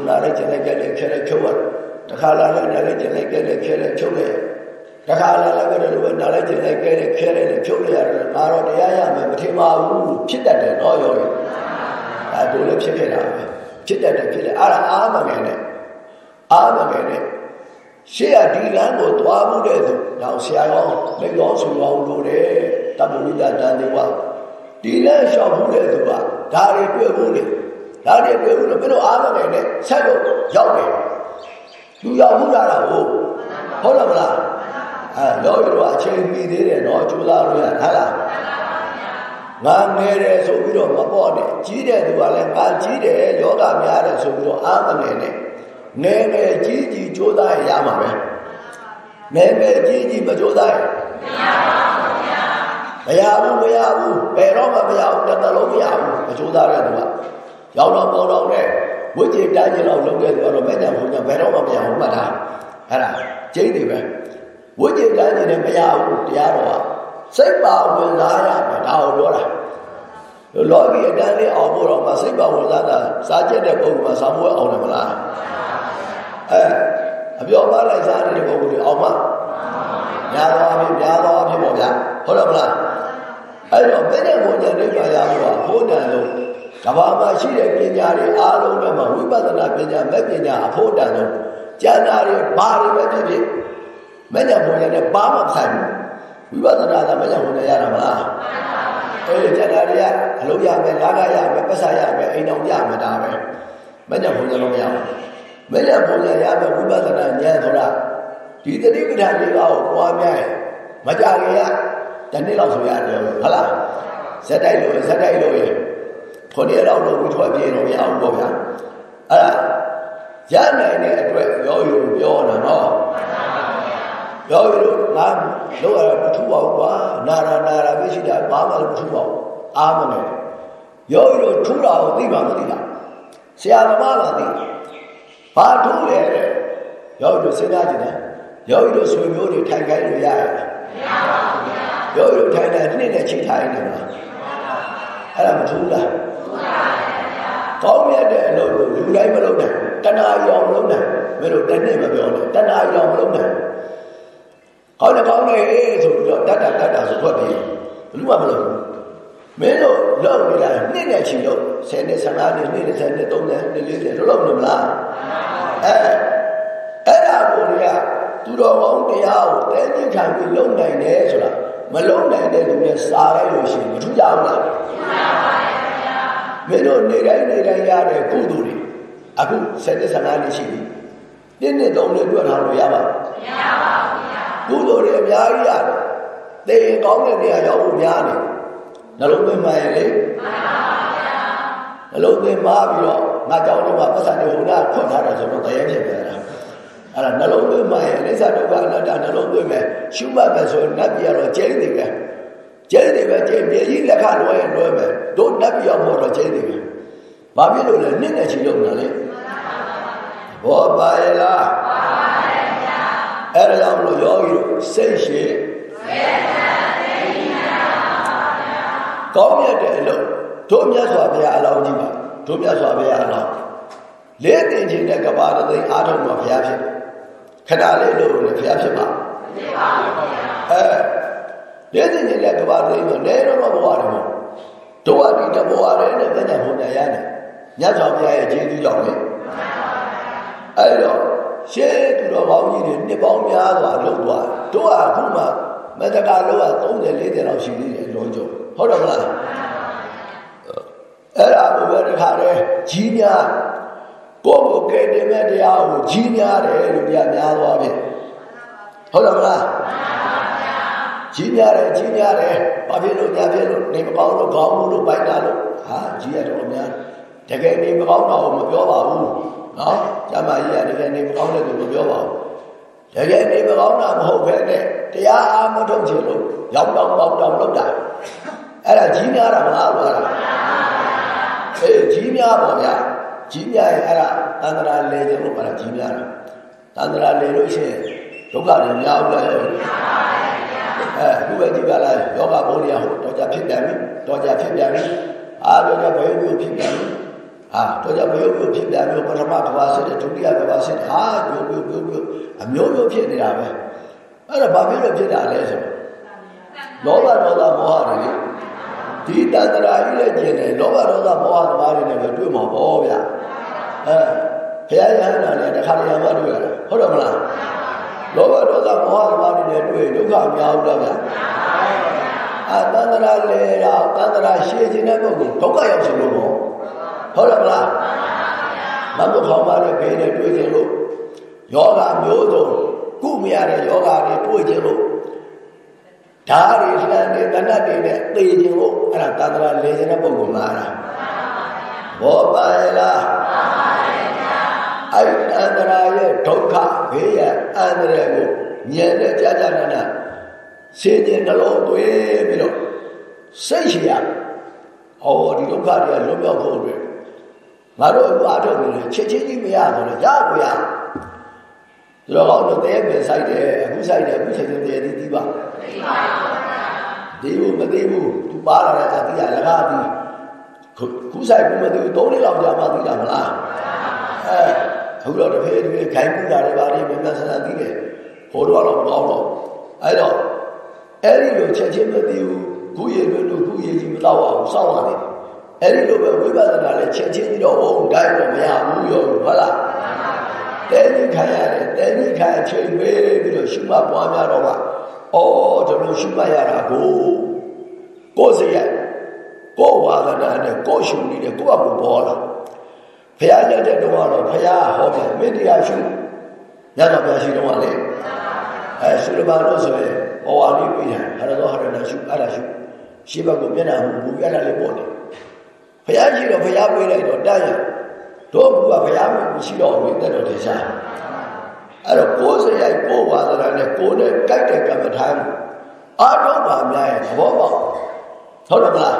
လာလိုက်ကျင်လိုက်ကြတယ်ခဲလိုက်ဖြုတ်ရတခါလာလိုက်နားလိုက်ကျင်လိုက်ကြတယ်ခဲလိုက်ဖြုတ်လိုက်တခါလာလိုက်ကြတယ်လို့နားလိုက်ကျင်လိုက်ကြတယ်ခဲလိုက်ဖြုတ်လိုက်ရတယ်ငါတော့တရားရမယ်မထင်ပါဘူးဖြစ်တတ်တယ်တော့ရောရောအဲတို့လည်းဖြစ်ခဲ့တာပဲဖြစ်တတ်တယ်ဖြစ်တယ်အဲ့ဒါအာမငယ်နဲ့အာမငယ်နဲ့ ရှေ့ကဒီလမ်းကိုသွားမှုတဲ့သူတော့ဆရာတော်မိတော်ဆိုတော်လို့တဲ့တပ္ပဝိဒတန်ဒီဝဒီလမ်းလျှောက်မှုတဲ့သူကဒါတွေတွေ့ဖို့လေဒါတွေတွေ့ဖို့လို့ဘယ်လိုအားမလဲနဲ့ဆက်လို့ရောက်တယ်သူရောက်မှုလာတာဟုတ်ဟုတ်လားမလားအဲတော့ရတော့အချိန်မီသေးတယ်တော့ကျူလာလို့ရဟာလားငါငယ်တယ်ဆိုပြီးတော့မပေါ့နဲ့ကြီးတဲ့သူကလည်းငါကြီးတယ်ယောဂများတယ်ဆိုပြီးတော့အားမလဲနဲ့ ငယ်ငယ်ကြီးကြီးကြိုးစားရမှာပဲငယ်ငယ်ကြီးကြီးမကြိုးစားရမရဘူးမရဘူးဘယ်တော့မှမရဘူးတစ်သလုံးမရဘူးမကြိုးစားတဲ့သူကရောက်တော့ပေါတော့နဲ့ဝိจิตတိုင်းလောက်လုပ်တဲ့သူကတော့မဲ့ကြဘုံကြဘယ်တော့မှမရဘူးမှတ်တာအဲ့ဒါကျိန်းနေပဲဝိจิตတိုင်းနဲ့မရဘူးတရားတော်ကစိတ်ပါဝင်စားရမယ်ဒါကိုပြောတာလောကီအတန်းလေးအောင်ဖို့တော့မစိတ်ပါဝင်စားတာစားချက်တဲ့ပုံကစာမွေးအောင်တယ်မလား အဲအပြောပါလိုက်စားနေတဲ့ပုံတွေအောင်မများသောအဖြစ်များသောအဖြစ်ပေါ့ဗျာဟုတ်တယ်မလားအဲ့တော့ဘယ်နဲ့ဘုံညာနိဗ္ဗာန်ရဖို့ဘုံညာလုံးကဘာမှာရှိတဲ့ပညာတွေအားလုံးနဲ့မှဝိပဿနာပညာမဲ့ပညာအဖို့တန်လုံးကျန်တာတွေဘာတွေပဲဖြစ်ဖြစ်မဲ့ညာဘုံညာနဲ့ဘာမှမဆိုင်ဘူးဝိပဿနာကမဲ့ညာဘုံညာရတာမလားအဲ့ဒီကျန်တာတွေကအလုံးရမယ်လာကရမယ်ပတ်စာရမယ်အိမ်တော်ရမယ်ဒါပဲမဲ့ညာဘုံညာလုံးမရဘူး မဲ့ညာဘုံညာရမယ်ဝိပဿနာဉာဏ်ဆိုတာဒီတတိပဋ္ဌာန်တွေကကိုပွားများရင်မကြခင်ရတနေ့လောက်ဆိုရတယ်ဟုတ်လားဇက်တိုက်လို့ဇက်တိုက်လို့ရခုနှစ်လောက်လို့ဝိထွက်ပြေတော့မရဘူးပေါ့ဗျာအဲ့ဒါရနိုင်တဲ့အတွက်ရောယူပြောတာနော်ရောယူလို့ငါလို့ရမထူပါဘူးကွာနာရာနာရာပဲရှိတာဘာမှလည်းမထူပါဘူးအာမနဲ့ရောယူလို့ထူတာကိုသိမှမသိတာဆရာသမားကသိ ဘာထူလဲရောယူလို့စဉ်းစားကြည့်တယ်ယောဂီတို့ဆွေမျိုးတွေထိုင်ခိုင်းလို့ရရလားမရပါဘူးဗျာယောဂီတို့ထိုင်တယ်နှစ်နဲ့ချိထိုင်နေမှာအဲ့ဒါမထူးလားထူးပါဗျာကောင်းမြတ်တဲ့အလုပ်ကိုလူတိုင်းမလုပ်နိုင်တဏှာရောင်မလုပ်နိုင်မင်းတို့တနေ့မပြောနဲ့တဏှာရောင်မလုပ်နိုင်ကောင်းတယ်ကောင်းတယ်အေးဆိုပြီးတော့တတ်တာတတ်တာဆိုထွက်ပြီးဘယ်သူမှမလုပ်ဘူး မင်းတို့လောက်နေတာနှစ်နဲ့ချီလို့10နှစ်15နှစ်နှစ်20နှစ်30နှစ်40လို့လုပ်နေမလားအဲအဲ့ဒါကိုရသူတော်ကောင်းတရားကိုတဲကြည့်ခံပြီးလုံနိုင်တယ်ဆိုတာမလုံနိုင်တဲ့သူနဲ့စားလိုက်လို့ရှိရင်မထူးကြဘူးလားထူးပါပါဗျာမင်းတို့နေတိုင်းနေတိုင်းရတဲ့ကုသိုလ်တွေအခု7နှစ်15နှစ်ရှိပြီတင်းနှစ်သုံးနှစ်တွေ့ထားလို့ရပါမရပါဘူးဗျာကုသိုလ်တွေအများကြီးရတယ်တေရင်ကောင်းတဲ့နေရာရောက်ဖို့များနေ နှလုံးသွင်းမှရင်လေမှန်ပါဗျာနှလုံးသွင်းမှပြီးတော့ငါကြောင့်တော့ပတ်စံတွေဟိုနာဖွင့်ထားတယ်ဆိုတော့တရားဖြစ်ပြန်တာအဲ့ဒါနှလုံးသွင်းမှရင်အိစ္ဆဒုက္ခအနတ္တနှလုံးသွင်းမယ်ရှုမှတ်မယ်ဆိုရင်နတ်ပြည်ကတော့ကျဲနေပဲကျဲနေပဲကျဲမြေကြီးလက်ခလွှဲရင်လွှဲမယ်တို့နတ်ပြည်ရောက်တော့ကျဲနေပဲဘာဖြစ်လို့လဲနှစ်နဲ့ချီလုံးတာလေဘောပါရဲ့လားပါပါရဲ့ဗျာအဲ့ဒါကြောင့်မလို့ယောဂီတို့စိတ်ရှိစိတ်သာသိညာပါဗျာ ကောင်းမြတ်တဲ့အလုပ်တို့မြတ်စွာဘုရားအလောင်းကြီးပါတို့မြတ်စွာဘုရားအလောင်းလေးတင်ခြင်းတဲ့ကဘာတသိအားထုတ်မှာဘုရားဖြစ်ခဏလေးလို့လည်းဘုရားဖြစ်ပါဖြစ်ပါဘူးဗျာအဲလေးတင်ခြင်းတဲ့ကဘာတသိဆိုလဲတော့ဘဝတွေမှာတို့အဒီတဘဝတွေနဲ့မျက်နှာဖုံးကြရတယ်မြတ်စွာဘုရားရဲ့ခြေသူကြောင့်လေအဲ့တော့ရှေးသူတော်ကောင်းကြီးတွေနှစ်ပေါင်းများစွာလုပ်သွားတို့ကအခုမှမတကာလောက30 40လောက်ရှိသေးတယ်လုံးကျုံ ဟုတ်တယ်မလားအဲ့ဒါဘုရားတခါတည်းကြီးများကိုယ့်ကိုကယ်တင်မဲ့တရားကိုကြီးများတယ်လို့ပြများသွားပြီဟုတ်တယ်မလားကြီးများတယ်ကြီးများတယ်ဘာဖြစ်လို့ညာဖြစ်လို့နေမကောင်းလို့ခေါင်းမှုလို့ပိုက်တာလို့ဟာကြီးရတော့များတကယ်နေမကောင်းတော့မပြောပါဘူးနော်ကျမကြီးကတကယ်နေမကောင်းတဲ့သူမပြောပါဘူးတကယ်နေမကောင်းတာမဟုတ်ပဲနဲ့တရားအားမထုတ်ချင်လို့ရောက်တော့ပေါက်တော့လောက်တာ အဲ့ဒါကြီးများတာမလားဘာလားအေးကြီးများပါဗျာကြီးများရင်အဲ့ဒါတန္တရာလေကျလို့ပါလားကြီးများတာတန္တရာလေလို့ရှိရင်ဒုက္ခတွေများဦးလားအဲခုပဲဒီကလာယောဂဘုံရဟိုတော့ကြဖြစ်တယ်တော့ကြဖြစ်တယ်အားတော့ကြဘယ်လိုဖြစ်တယ်ဟာတော့ကြဘယ်လိုဖြစ်တယ်မျိုးပထမကဘာစစ်ဒုတိယကဘာစစ်ဟာမျိုးမျိုးမျိုးမျိုးအမျိုးမျိုးဖြစ်နေတာပဲအဲ့ဒါဘာဖြစ်လို့ဖြစ်တာလဲဆိုလောဘဒေါသမောဟတွေ ဒီတန္တရာကြီးလည်းကျင်တယ်လောဘဒေါသမောဟသမားတွေနဲ့ပဲတွေ့မှာပေါ့ဗျအဲဘုရားရဟန္တာလည်းတစ်ခါတည်းမှတွေ့ရတယ်ဟုတ်တယ်မလားလောဘဒေါသမောဟသမားတွေနဲ့တွေ့ဒုက္ခများဘူးလားဗျအာတန္တရာလေတော့တန္တရာရှည်ခြင်းတဲ့ပုဂ္ဂိုလ်ဒုက္ခရောက်ရှင်လို့ပေါ့ဟုတ်တယ်မလားမဘုခေါင်းပါတဲ့ဘေးနဲ့တွေ့ခြင်းလို့ယောဂမျိုးစုံကုမရတဲ့ယောဂတွေတွေ့ခြင်းလို့ ဓာရီလှန်တဲ့တဏှတ်တွေနဲ့သိခြင်းလို့အဲ့ဒါတန္တရာလေခြင်းတဲ့ပုဂ္ဂိုလ်မှာလားဘောပါရလားအဲ့တန္တရာရဲ့ဒုက္ခဘေးရအန္တရာယ်ကိုမြင်တဲ့ကြာကြာနာနာရှင်းခြင်းနှလုံးသွင်းပြီးတော့စိတ်ရှိရဟောဒီဒုက္ခတွေကလွတ်မြောက်ဖို့အတွက်ငါတို့အခုအားထုတ်နေတယ်ချက်ချင်းကြီးမရတော့လေရကိုရ သူတော်ကောင်းတို့တဲ့ပဲဆိုင်တယ်အခုဆိုင်တယ်အခုချက်ချင်းတည်းဒီပါသိပါဘူးဒီဘူးမသိဘူးသူပါလာတဲ့အတိအလကားဒီခုဆိုင်ဘူးမသိဘူးသုံးလေးလောက်ကြာမှသိတာမလားအဲအခုတော့တစ်ဖေးတစ်ဖေးခိုင်းကူတာတွေပါလိမ့်မယ်ဆက်ဆက်သိတယ်ဟိုတော့တော့မကောင်းတော့အဲ့တော့အဲ့ဒီလိုချက်ချင်းမသိဘူးခုရည်လို့ခုရည်ကြီးမတော့အောင်စောင့်ရတယ်အဲ့ဒီလိုပဲဝိပဿနာလည်းချက်ချင်းပြီးတော့ဟုတ်တိုင်းတော့မရဘူးရောဟုတ်လား တဲကြီးခံရတယ်တဲကြီးခံအချိန်ပေးပြီးတော့ရှုမှတ်ပွားများတော့မှအော်ဒီလိုရှုမှတ်ရတာကိုကိုယ်စရကိုယ်ဝါဒနာနဲ့ကိုယ်ရှုနေတဲ့ကိုယ့်အကူပေါ်လာဖះကြတဲ့တော့တော့ဖះဟောတယ်မေတ္တာရှုညတော့ပြရှိတော့လေအဲဆုရပါလို့ဆိုရင်ဘဝလေးပြီးတယ်ဟာတော့ဟာတော့ရှုအဲ့ဒါရှုရှိဘက်ကိုမျက်နှာမူဘူးအဲ့ဒါလေးပေါ့တယ်ဘုရားရှိတော့ဘုရားပြေးလိုက်တော့တန်းရတို့ ဘုရားဘုရားမရှိတော့ဘူးတဲ့တော့တရားအဲ့တော့ကိုယ်စရိုက်ကိုယ်ဝါဒနာနဲ့ကိုယ်နဲ့ကြိုက်တဲ့ကမ္မထာအာတော့ပါများရဲ့သဘောပေါက်ဟုတ်တယ်မလား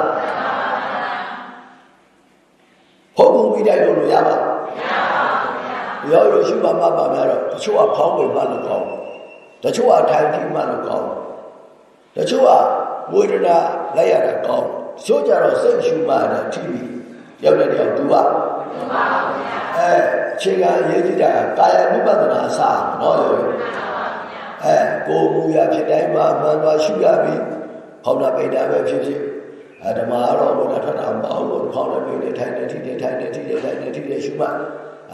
ဟုတ်ဘူးပြီးတိုက်လို့ရပါမရပါဘူးဗျာရောရှိပါမှပါများတော့တချို့ကဖောင်းလို့မှလို့ကောင်းတချို့ကထိုင်ကြည့်မှလို့ကောင်းတယ်တချို့ကဝေဒနာလိုက်ရတာကောင်းတယ်တချို့ကြတော့စိတ်ရှုမှတယ်ထိပြီးရောက်တဲ့ရောက်သူက အဲအခြေခံအရေးကြီးတာကာယ ानु ပဒနာအစနော်ယောအဲကိုယ်မူရဖြစ်တိုင်းမှာမှန်သွားရှုရပြီဖောင်းတာပိတ်တာပဲဖြစ်ဖြစ်အဲဓမ္မတော့ဘုရားထွက်တာမဟုတ်ဘူးဖောင်းတယ်ပိတ်တယ်ထိုင်တယ်ထိတယ်ထိုင်တယ်ထိတယ်ထိုင်တယ်ထိတယ်ရှုမှ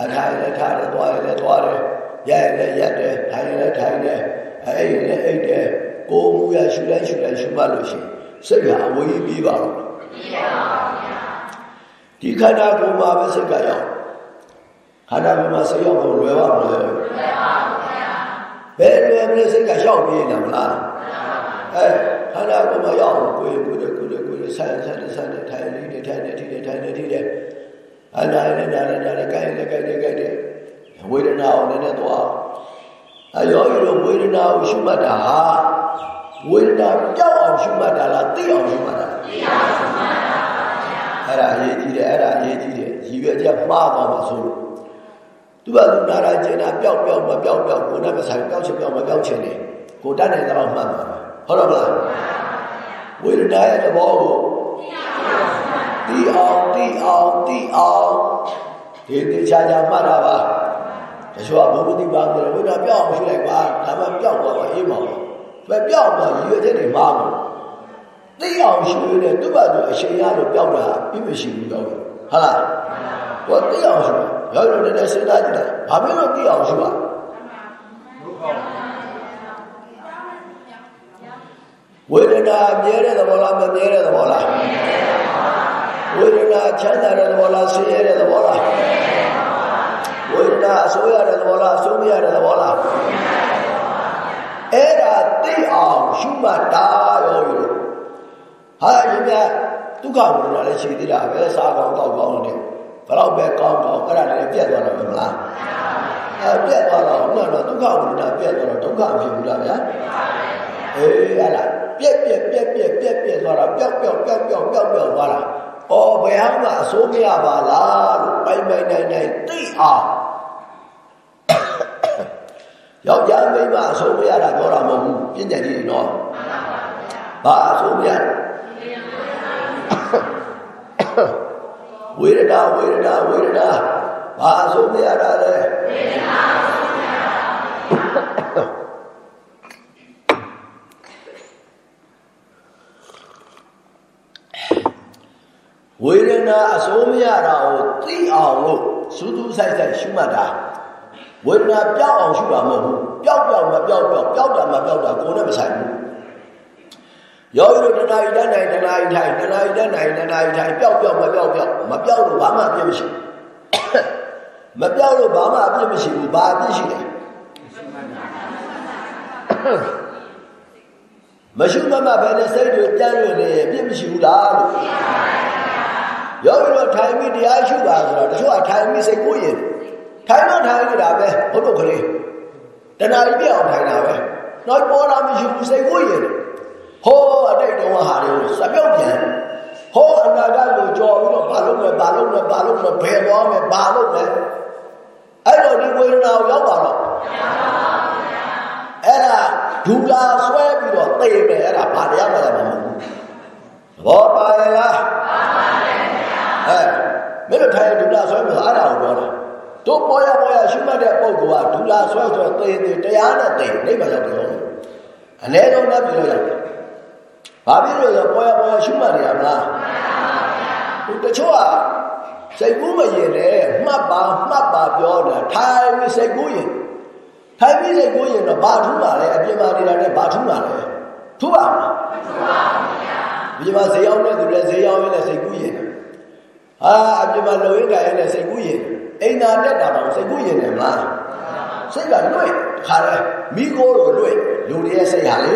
အထားရလဲထားတယ်သွားရလဲသွားတယ်ရရလဲရက်တယ်ထိုင်ရလဲထိုင်တယ်အဲ့ရလဲအိတ်တယ်ကိုယ်မူရရှုတိုင်းရှုတိုင်းရှုမှလို့ရှိရင်စိတ်ကအဝေးပြီးပါတော့ပြီးပါပါဗျာဒီခန္ဓာကိုယ်မှာပဲစိတ်ကရောက် ခန္ဓာကိုယ်မှာစိတ်ရောက်ဖို့လွယ်ပါမလဲလွယ်ပါဘူးဗျာဘယ်လွယ်မလဲစိတ်ကရှောက်ပြေးနေမလားအဲခန္ဓာကိုယ်မှာရောက်ကိုယ်ကိုယ်ကိုယ်ကိုယ်ဆိုင်ဆိုင်ဆိုင်ထိုင်နေထိုင်နေထိနေထိုင်နေထိနေအနာနဲ့နာနဲ့နာနဲ့ကြိုက်နေကြိုက်နေကြိုက်နေဝေဒနာကိုလည်းတော့အယောဂီတို့ဝေဒနာကိုရှုမှတ်တာဟာဝေဒနာကြောက်အောင်ရှုမှတ်တာလားသိအောင်ရှုမှတ်တာသိအောင်ရှုမှတ်တာပါဗျာအဲ့ဒါအရေးကြီးတယ်အဲ့ဒါအရေးကြီးတယ်ရည်ရွယ်ချက်မှားသွားမှာဆိုလို့ သူကသူနာရာကျင်တာပျောက်ပျောက်မပျောက်ပျောက်ကိုယ်နဲ့မဆိုင်ပျောက်ချင်ပျောက်မပျောက်ချင်တယ်ကိုတတ်နိုင်တဲ့လောက်မှတ်ပါဟုတ်တော့မလားဝေဒနာရဲ့သဘောကိုသိအောင်သိအောင်သိအောင်ဒီတေချာချာမှတ်တာပါတချို့ကဘုဂတိပါတယ်ဝိဒ္ဓပြောင်းအောင်ရှုလိုက်ပါဒါမှပြောင်းသွားပါအေးပါပဲပြောင်းသွားရည်ရွယ်ချက်တွေမှားဘူးသိအောင်ရှုရတဲ့သူ့ဘာသူအရှင်ရလို့ပြောင်းတာပြည့်မရှိဘူးတော့ဟုတ်လားဟောသိအောင်ရှု ရောက်လို့လည်းစဉ်းစားကြည့်တယ်ဘာဖြစ်လို့သိအောင်ရှုอ่ะဝေဒနာမြဲတဲ့သဘောလားမမြဲတဲ့သဘောလားဝေဒနာချမ်းသာတဲ့သဘောလားဆင်းရဲတဲ့သဘောလားဝေဒနာအစိုးရတဲ့သဘောလားအစိုးမရတဲ့သဘောလားအဲ့ဒါသိအောင်ရှုမှတ်တာရောယူဟာရင်ကဒုက္ခဝေဒနာလည်းရှိသေးတာပဲစားကောင်းတောက်ကောင်းတယ်ဘယ်တော့ပဲကောင်းကောင်းအဲ့ဒါလည်းပြ တ်သွားတော့မလားအဲပြတ်သွားတော့တော့ဒုက္ခဝေဒနာပြတ်သွားတော့ဒုက္ခဖြစ်ဘူးလားဗျာအေးအဲ့ဒါပြက်ပြက်ပြက်ပြက်ပြက်ပြက်သွားတာပျောက်ပျောက်ပျောက်ပျောက်ပျောက်ပျောက်သွားတာအော်ဘယ်ဟာမှအစိုးမရပါလားလို့ပိုင်ပိုင်နိုင်နိုင်သိအောင်ယောက်ျားမိန်းမအဆုံးမရတာပြောတာမဟုတ်ဘူးပြဉ္ညာကြီးနော်ဘာအဆုံးမရဝေဒနာဝေဒနာဝေဒနာ ဘာအဆုံးမရတာလဲဝေဒနာအဆုံးမရတာဝေဒနာအစိုးမရတာကိုသိအောင်လို့စူးစူးဆိုင်ဆိုင်ရှုမှတ်တာဝေဒနာပျောက်အောင်ရှုတာမဟုတ်ဘူးပျောက်ပျောက်မပျောက်ပျောက်ပျောက်တာမပျောက်တာကိုယ်နဲ့မဆိုင်ဘူးယောဂီတို့တဏှာဤတန်းနိုင်တဏှာဤထိုင်တဏှာဤတန်းနိုင်တဏှာဤထိုင်ပျောက်ပျောက်မပျောက်ပျောက်မပျောက်လို့ဘာမှအပြစ်မရှိ မပျောက်လို့ဘာမှအပြစ်မရှိဘူးဘာအပြစ်ရှိလဲမရှိမမဘယ်နဲ့စိတ်တွေကြမ်းလို့နေအပြစ်မရှိဘူးလားလို့ယောဂီတို့ထိုင်ပြီးတရားရှုပါဆိုတော့တချို့ကထိုင်ပြီးစိတ်ကိုရင်ထိုင်တော့ထိုင်နေတာပဲဘုဒ္ဓကလေးတဏှာကြီးပြအောင်ထိုင်တာပဲနောက်ပေါ်လာမရှိဘူးစိတ်ကိုရင်ဟောအတိတ်တော်ဟာတွေကိုစပြုတ်ပြန်ဟောအနာဂတ်ကိုကြော်ပြီးတော့ဘာလုပ်လဲဘာလုပ်လဲဘာလုပ်လဲဘယ်သွားမယ်ဘာလုပ်လဲ အဲ့တော့ဒီဝေဒနာကိုရောက်ပါတော့အဲ့ဒါဒူလာဆွဲပြီးတော့သိမယ်အဲ့ဒါဘာတရားမှလည်းမဟုတ်ဘူးဘောပါရလားပါပါတယ်ဗျာအဲမင်းတို့ထိုင်ဒူလာဆွဲပြီးတော့အဲ့ဒါကိုပြောတာတို့ပေါ်ရပေါ်ရရှုမှတ်တဲ့ပုဂ္ဂိုလ်ကဒူလာဆွဲဆွဲသိသိတရားနဲ့သိနိဗ္ဗာန်ရောက်တယ်အ ਨੇ ဆုံးနဲ့ပြည်လို့ရတယ်ဘာဖြစ်လို့လဲပေါ်ရပေါ်ရရှုမှတ်နေရမလားမှန်ပါဗျာတချို့က စိတ်ကူးမရင်လေမှတ်ပါမှတ်ပါပြောတာထိုင်ပြီးစိတ်ကူးရင်ထိုင်ပြီးစိတ်ကူးရင်တော့ဘာထူးပါလဲအပြင်မှာနေတာနဲ့ဘာထူးပါလဲထူးပါမလားထူးပါဗျာဒီမှာဈေးရောက်တဲ့သူလည်းဈေးရောက်ရင်းနဲ့စိတ်ကူးရင်ဟာအပြင်မှာလုံရင်းကြရင်လည်းစိတ်ကူးရင်အိမ်သာတက်တာတော့စိတ်ကူးရင်တယ်မလားစိတ်ကလွင့်ခါရဲမိကိုလိုလွင့်လူတွေရဲ့စိတ်ဟာလေ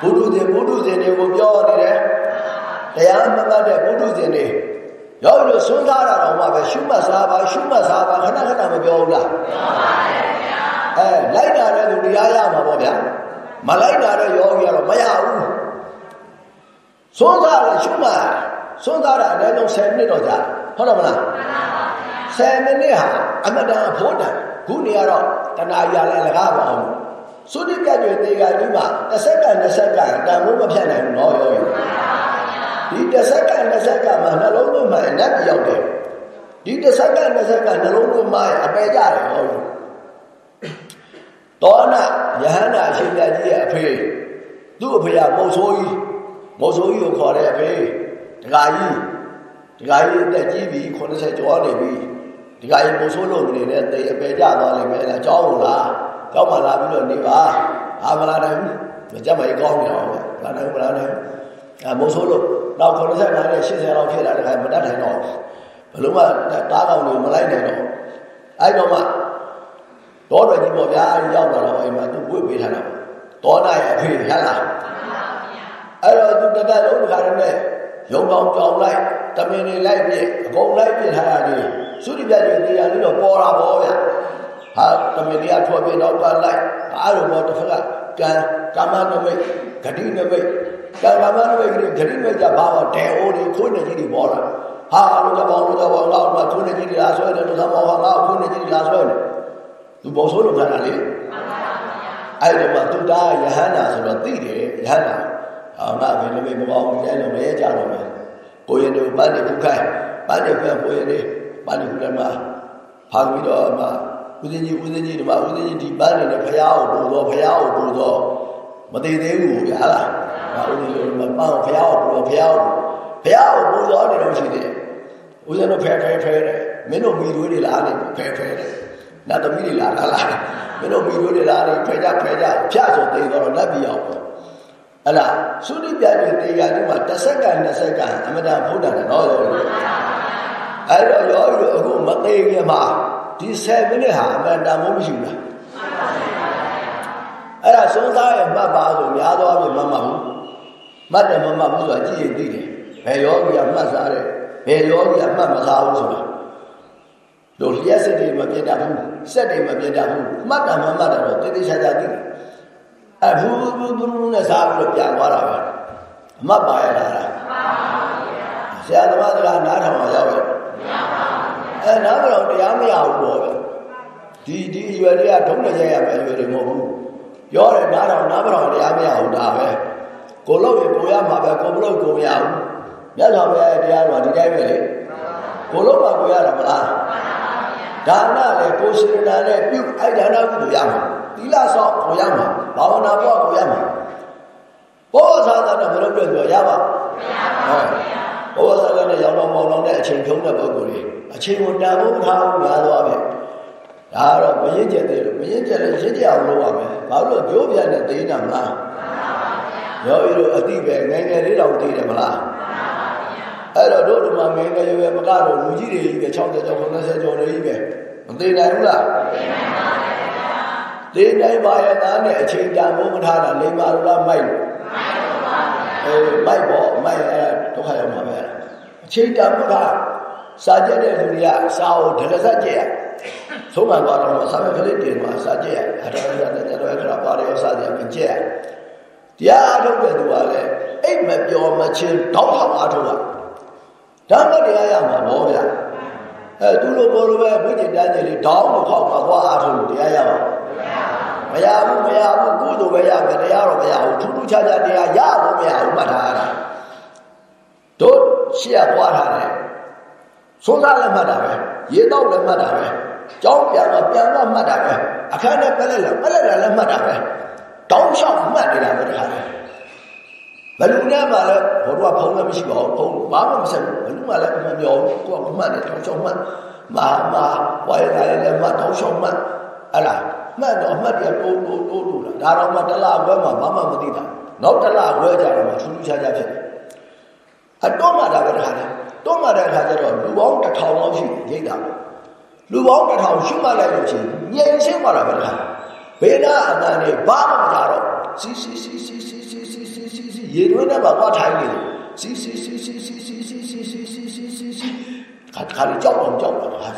ဘုဒ္ဓဇင်ဘုဒ္ဓဇင်တွေကိုပြောနေတယ်တရားမမှတ်တဲ့ဘုဒ္ဓဇင်တွေ ရောက်လို့ဆုံးသားတာတော့မှပဲရှုမှတ်စားပါရှုမှတ်စားပါခဏခဏမပြောဘူးလားပြောပါတယ်ဗျာအဲလိုက်တာတဲ့သူတရားရမှာပေါ့ဗျာမလိုက်တာတဲ့ယောဂီကတော့မရဘူးဆုံးသားတဲ့ရှုမှတ်ဆုံးသားတာအနည်းဆုံး10မိနစ်တော့ကြာဟုတ်တယ်မလားမှန်ပါပါ10မိနစ်ဟာအမတန်အဖို့တန်ခုနေရတော့တဏှာရလဲလကားပါအောင်သုတိကတ်တွေတေကကြီးမှာတစ်စက္ကန့်တစ်စက္ကန့်တန်ဖို့မဖြတ်နိုင်ဘူးနော်ရော ဒီတစ်စက္ကန့်တစ်စက္ကန့်မှာနှလုံးသွင်းမှအနတ်ပြောက်တယ်ဒီတစ်စက္ကန့်တစ်စက္ကန့်နှလုံးသွင်းမှအပေကြတယ်ဟောတောနာယဟန္တာအရှင်ကြီးရဲ့အဖေသူ့အဖေကမုတ်ဆိုးကြီးမုတ်ဆိုးကြီးကိုခေါ်တဲ့အဖေဒကာကြီးဒကာကြီးအသက်ကြီးပြီ80ကျော်နေပြီဒကာကြီးမုတ်ဆိုးလို့နေနဲ့တေအပေကြသွားလိမ့်မယ်အဲဒါကြောင်းလားကြောင်းမှလာပြီးတော့နေပါအာမလာနိုင်ဘူးမကြမ်းမကြီးကောင်းနေအောင်ပဲလာနိုင်မလားနိုင် အဲမုတ်ဆိုးလို့နောက်85နဲ့80လောက်ဖြစ်လာတဲ့ခါမတတ်နိုင်တော့ဘလို့မှတားကောင်တွေမလိုက်နိုင်တော့အဲ့တော့မှတော်တော်ကြီးပေါ့ဗျာရောက်လာတော့အိမ်မှာသူ့ဝိပေးထားတာတောနာရဲ့အဖေဟဲ့လားအဲ့တော့သူတပတ်လုံးတစ်ခါတည်းနဲ့ရုံကောင်ကြောင်လိုက်တမင်တွေလိုက်ပြအကုန်လိုက်ပြထားတာလေသုတိပြတ်တွေတရားလေးတော့ပေါ်တာပေါ့ဗျာဟာတမင်တွေကထွက်ပြတော့ပါလိုက်အဲ့လိုပေါ့တစ်ခါကံကာမနမိတ်ဂတိနမိတ် ကံကာမနမိတ်ဂတိဂတိနမိတ်ကဘာမှတဲအိုးတွေခွင်းနေကြီးတွေပေါ်လာဟာလူကပေါင်းလူကပေါင်းငါ့မှာခွင်းနေကြီးတွေလားဆွဲတယ်လူကပေါင်းဟာငါ့ခွင်းနေကြီးတွေလားဆွဲတယ်သူဘောဆိုးလို့ခါတာလေအဲ့ဒီမှာသူသားယဟန္တာဆိုတော့သိတယ်ယဟန္တာဟာငါဘယ်လိုပဲမပေါင်းဘူးလဲလို့မရဲကြတော့မယ်ကိုရင်တို့ပန်းနေခုခိုင်းပန်းနေပြန်ကိုရင်လေးပန်းနေခုလည်းမှာဖာပြီးတော့မှဦးဇင်းကြီးဦးဇင်းကြီးဒီမှာဦးဇင်းကြီးဒီပန်းနေနဲ့ဖရာကိုပူတော့ဖရာကိုပူတော့မသေးသေးဘူးဗျာလား ငါဦးဇင်းတို့ပန်းကိုဖရာကိုပူတော့ဖရာကိုဖရာကိုပူတော့နေတော့ရှိသေးတယ်ဦးဇင်းတို့ဖဲဖဲဖဲတယ်မင်းတို့မိသွေးတွေလားနေဖဲဖဲတယ်နတ်သမီးတွေလာတာလားမင်းတို့မိတို့တွေလာနေဖဲကြဖဲကြဖြတ်ဆိုသိတော့လက်ပြအောင်ပေါ့အဲ့ဒါသုတိပြပြတေဂာဒီမှာတစ်စက္ကန့်နှစ်စက္ကန့်အမတန်ဘုဒ္ဓတယ်နော်ရောအဲ့တော့ရောရောအခုမသေးခင်မှာဒီ7မိနစ်ဟာအမတန်မိုးမရှိဘူးလားအဲ့ဒါသုံးသားရဲ့မှတ်ပါဆိုများသောအားဖြင့်မမှတ်ဘူး မှတ်တယ်မမှတ်ဘူးဆိုတာကြည့်ရင်သိတယ်ဘယ်ယောဂီကမှတ်စားတယ်ဘယ်ယောဂီကမှတ်မစားဘူးဆိုတာတို့လျှက်စစ်တွေမပြတ်တတ်ဘူးစက်တွေမပြတ်တတ်ဘူးမှတ်တာမမှတ်တာတော့တိတိကျကျသိတယ်အဲဘူးဘူးဘူးနဲ့စားပြီးတော့ပြန်သွားတာပဲအမှတ်ပါရတာလားဆရာသမားကနားထောင်အောင်ရောက်ရဲ့အဲနားမတော်တရားမရဘူးပေါ့ဗျဒီဒီအရွယ်တွေကဒုံးနေကြရမယ်အရွယ်တွေမဟုတ်ဘူးပြောတယ်နားထောင်နားမတော်တရားမရဘူးဒါပဲ ကိုလို့ရင်ကိုရမှာပဲကိုမလို့ကိုမရဘူးမြတ်စွာဘုရားရဲ့တရားတော်ဒီတိုင်းပဲလေကိုလို့မှာကိုရတာမလားဒါနလည်းကိုစေနာနဲ့ပြုအဲ့ဒါနကုသိုလ်ရမှာသီလဆောက်ကိုရမှာဘာဝနာပွားကိုရမှာဘောဇာတာနဲ့ဘယ်လိုပြည့်ပြောရပါမရပါဘူးဘောဇာတာနဲ့ရောင်းတော့မောင်းတော့တဲ့အချိန်ဖြုံးတဲ့ပုဂ္ဂိုလ်တွေအချိန်ကိုတန်ဖို့မထားဘူးများသွားပြီဒါကတော့မရင်ကျက်သေးလို့မရင်ကျက်လည်းရစ်ကြအောင်လုပ်ရမယ်ဘာလို့ကြိုးပြန်နဲ့သိနေတာမလား ရောဤတို့အတိပဲငယ်ငယ်လေးတောင်သိတယ်မလားအဲ့တော့တို့ဒီမှာငယ်ငယ်ရွယ်မကတော့လူကြီးတွေကြီးပဲ60ကျော်90ကျော်တွေကြီးပဲမသိနိုင်ဘူးလားသိနိုင်ပါရဲ့သားနဲ့အချိန်တန်ဖို့မထားတာလိမ္မာလို့လားမိုက်လို့မိုက်ပါအေးမိုက်ပေါ့မိုက်အဲ့ဒုက္ခရောက်မှာပဲအချိန်တန်ဖို့ထားစာကြတဲ့လူတွေကစာကိုဒလစက်ကြည့်ရသုံးမှန်သွားတော့စာပဲကလေးတင်မှာစာကြည့်ရအတော်ရတဲ့တော်ရခရာပါရရောစာတယ်မကြည့်ရ တရားထုတ်တဲ့သူကလည်းအိတ်မပြောမချင်းတောက်ထောင်အားထုတ်တာဓမ္မတရားရမှာဗောဗျာအဲသူလိုပေါ်လိုပဲဝိจิตတန်းကြီးလေးတောင်းလို့ခောက်မှာသွားအားထုတ်လို့တရားရမှာမရဘူးမရဘူးကုသိုလ်ပဲရမယ်တရားတော့မရဘူးထူးထူးခြားခြားတရားရဖို့မရဘူးမှတ်ထားရတာတို့ရှေ့ကသွားထားတယ်သုံးစားလည်းမှတ်တာပဲရေတော့လည်းမှတ်တာပဲကြောင်းပြန်တော့ပြန်တော့မှတ်တာပဲအခန်းနဲ့ပလက်လည်းပလက်လည်းမှတ်တာပဲ တောင်းလျှောက်မှတ်နေတာပဲတခါလေဘလူနဲ့မှလည်းဘိုးတို့ကဖုံးလည်းမရှိပါဘူးဖုံးဘာမှမဆက်ဘူးဘလူမှလည်းမပြောဘူးကိုကမှတ်တယ်တောင်းလျှောက်မှတ်မာမာဝိုင်းလာလည်းမှတ်တောင်းလျှောက်မှတ်အဲ့လားမှတ်တော့မှတ်တယ်တိုးတိုးတိုးတိုးလာဒါတော့မှတလားဘွဲမှာဘာမှမသိတာနောက်တလားဘွဲကြတော့မှထူးထူးခြားခြားဖြစ်တယ်အတော့မှတာပဲတခါလေတော့မှတဲ့အခါကျတော့လူပေါင်းတစ်ထောင်လောက်ရှိရိတ်တာလူပေါင်းတစ်ထောင်ရှိမှလိုက်လို့ချင်းငြိမ်ရှင်းပါတာပဲတခါ ဘေနာအတန်နဲ့ဘာမှမကြတော့စီစီစီစီစီစီစီစီစီစီရေတွင်းထဲမှာသွားထိုင်နေတယ်စီစီစီစီစီစီစီစီစီစီစီစီစီခါခါကြောက်တော့ကြောက်တာဟာ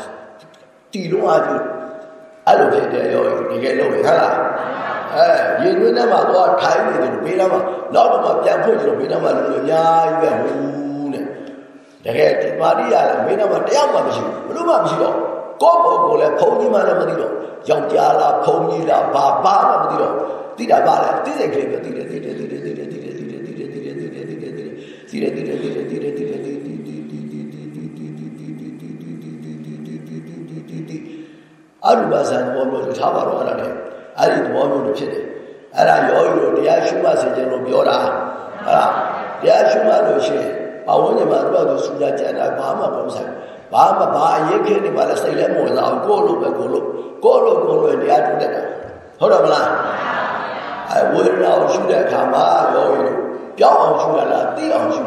တီလုံးအားကြီးအဲ့လိုဖြစ်တယ်ရောတကယ်လို့ဟုတ်လားအဲရေတွင်းထဲမှာသွားထိုင်နေတယ်ဘေးနားမှာနောက်တော့မှပြန်ဖွင့်ကြတော့ဘေးနားမှာလူတွေအများကြီးပဲဟိုးတဲ့တကယ်ဒီပါဠိရလည်းဘေးနားမှာတယောက်မှမရှိဘူးဘလို့မှမရှိတော့ ကိုယ့်ဘုံကိုလည်းဘုံကြီးမှလည်းမသိတော့ယောက်ျားလားဘုံကြီးလားဘာဘာမှမသိတော့သိတာပါလေသိစိတ်ကလေးပဲသိတယ်သိတယ်သိတယ်သိတယ်သိတယ်သိတယ်သိတယ်သိတယ်သိတယ်သိတယ်သိတယ်သိတယ်သိတယ်သိတယ်သိတယ်သိတယ်သိတယ်အရူပါဇန်ဘောလို့ထားပါတော့အဲ့ဒါလေအဲ့ဒီသဘောမျိုးလို့ဖြစ်တယ်အဲ့ဒါရောယူလို့တရားရှုမှဆင်ခြင်လို့ပြောတာဟာတရားရှုမှလို့ရှိရင်ပဝန်းကျင်မှာတော့သူစူလာကြတာဘာမှမပုံဆိုင်ဘူး မှဘာအရေးခဲနေပါလဲစိတ်လည်းမဝင်စားဘူးကိုယ့်လိုပဲကိုယ်လိုကိုယ့်လိုကိုယ်လိုတရားထုတ်တတ်တာဟုတ်တယ်မလားအဲဝေဒနာကိုရှုတဲ့အခါမှာယောဂီတို့ပြောင်းအောင်ရှုရလားသိအောင်ရှု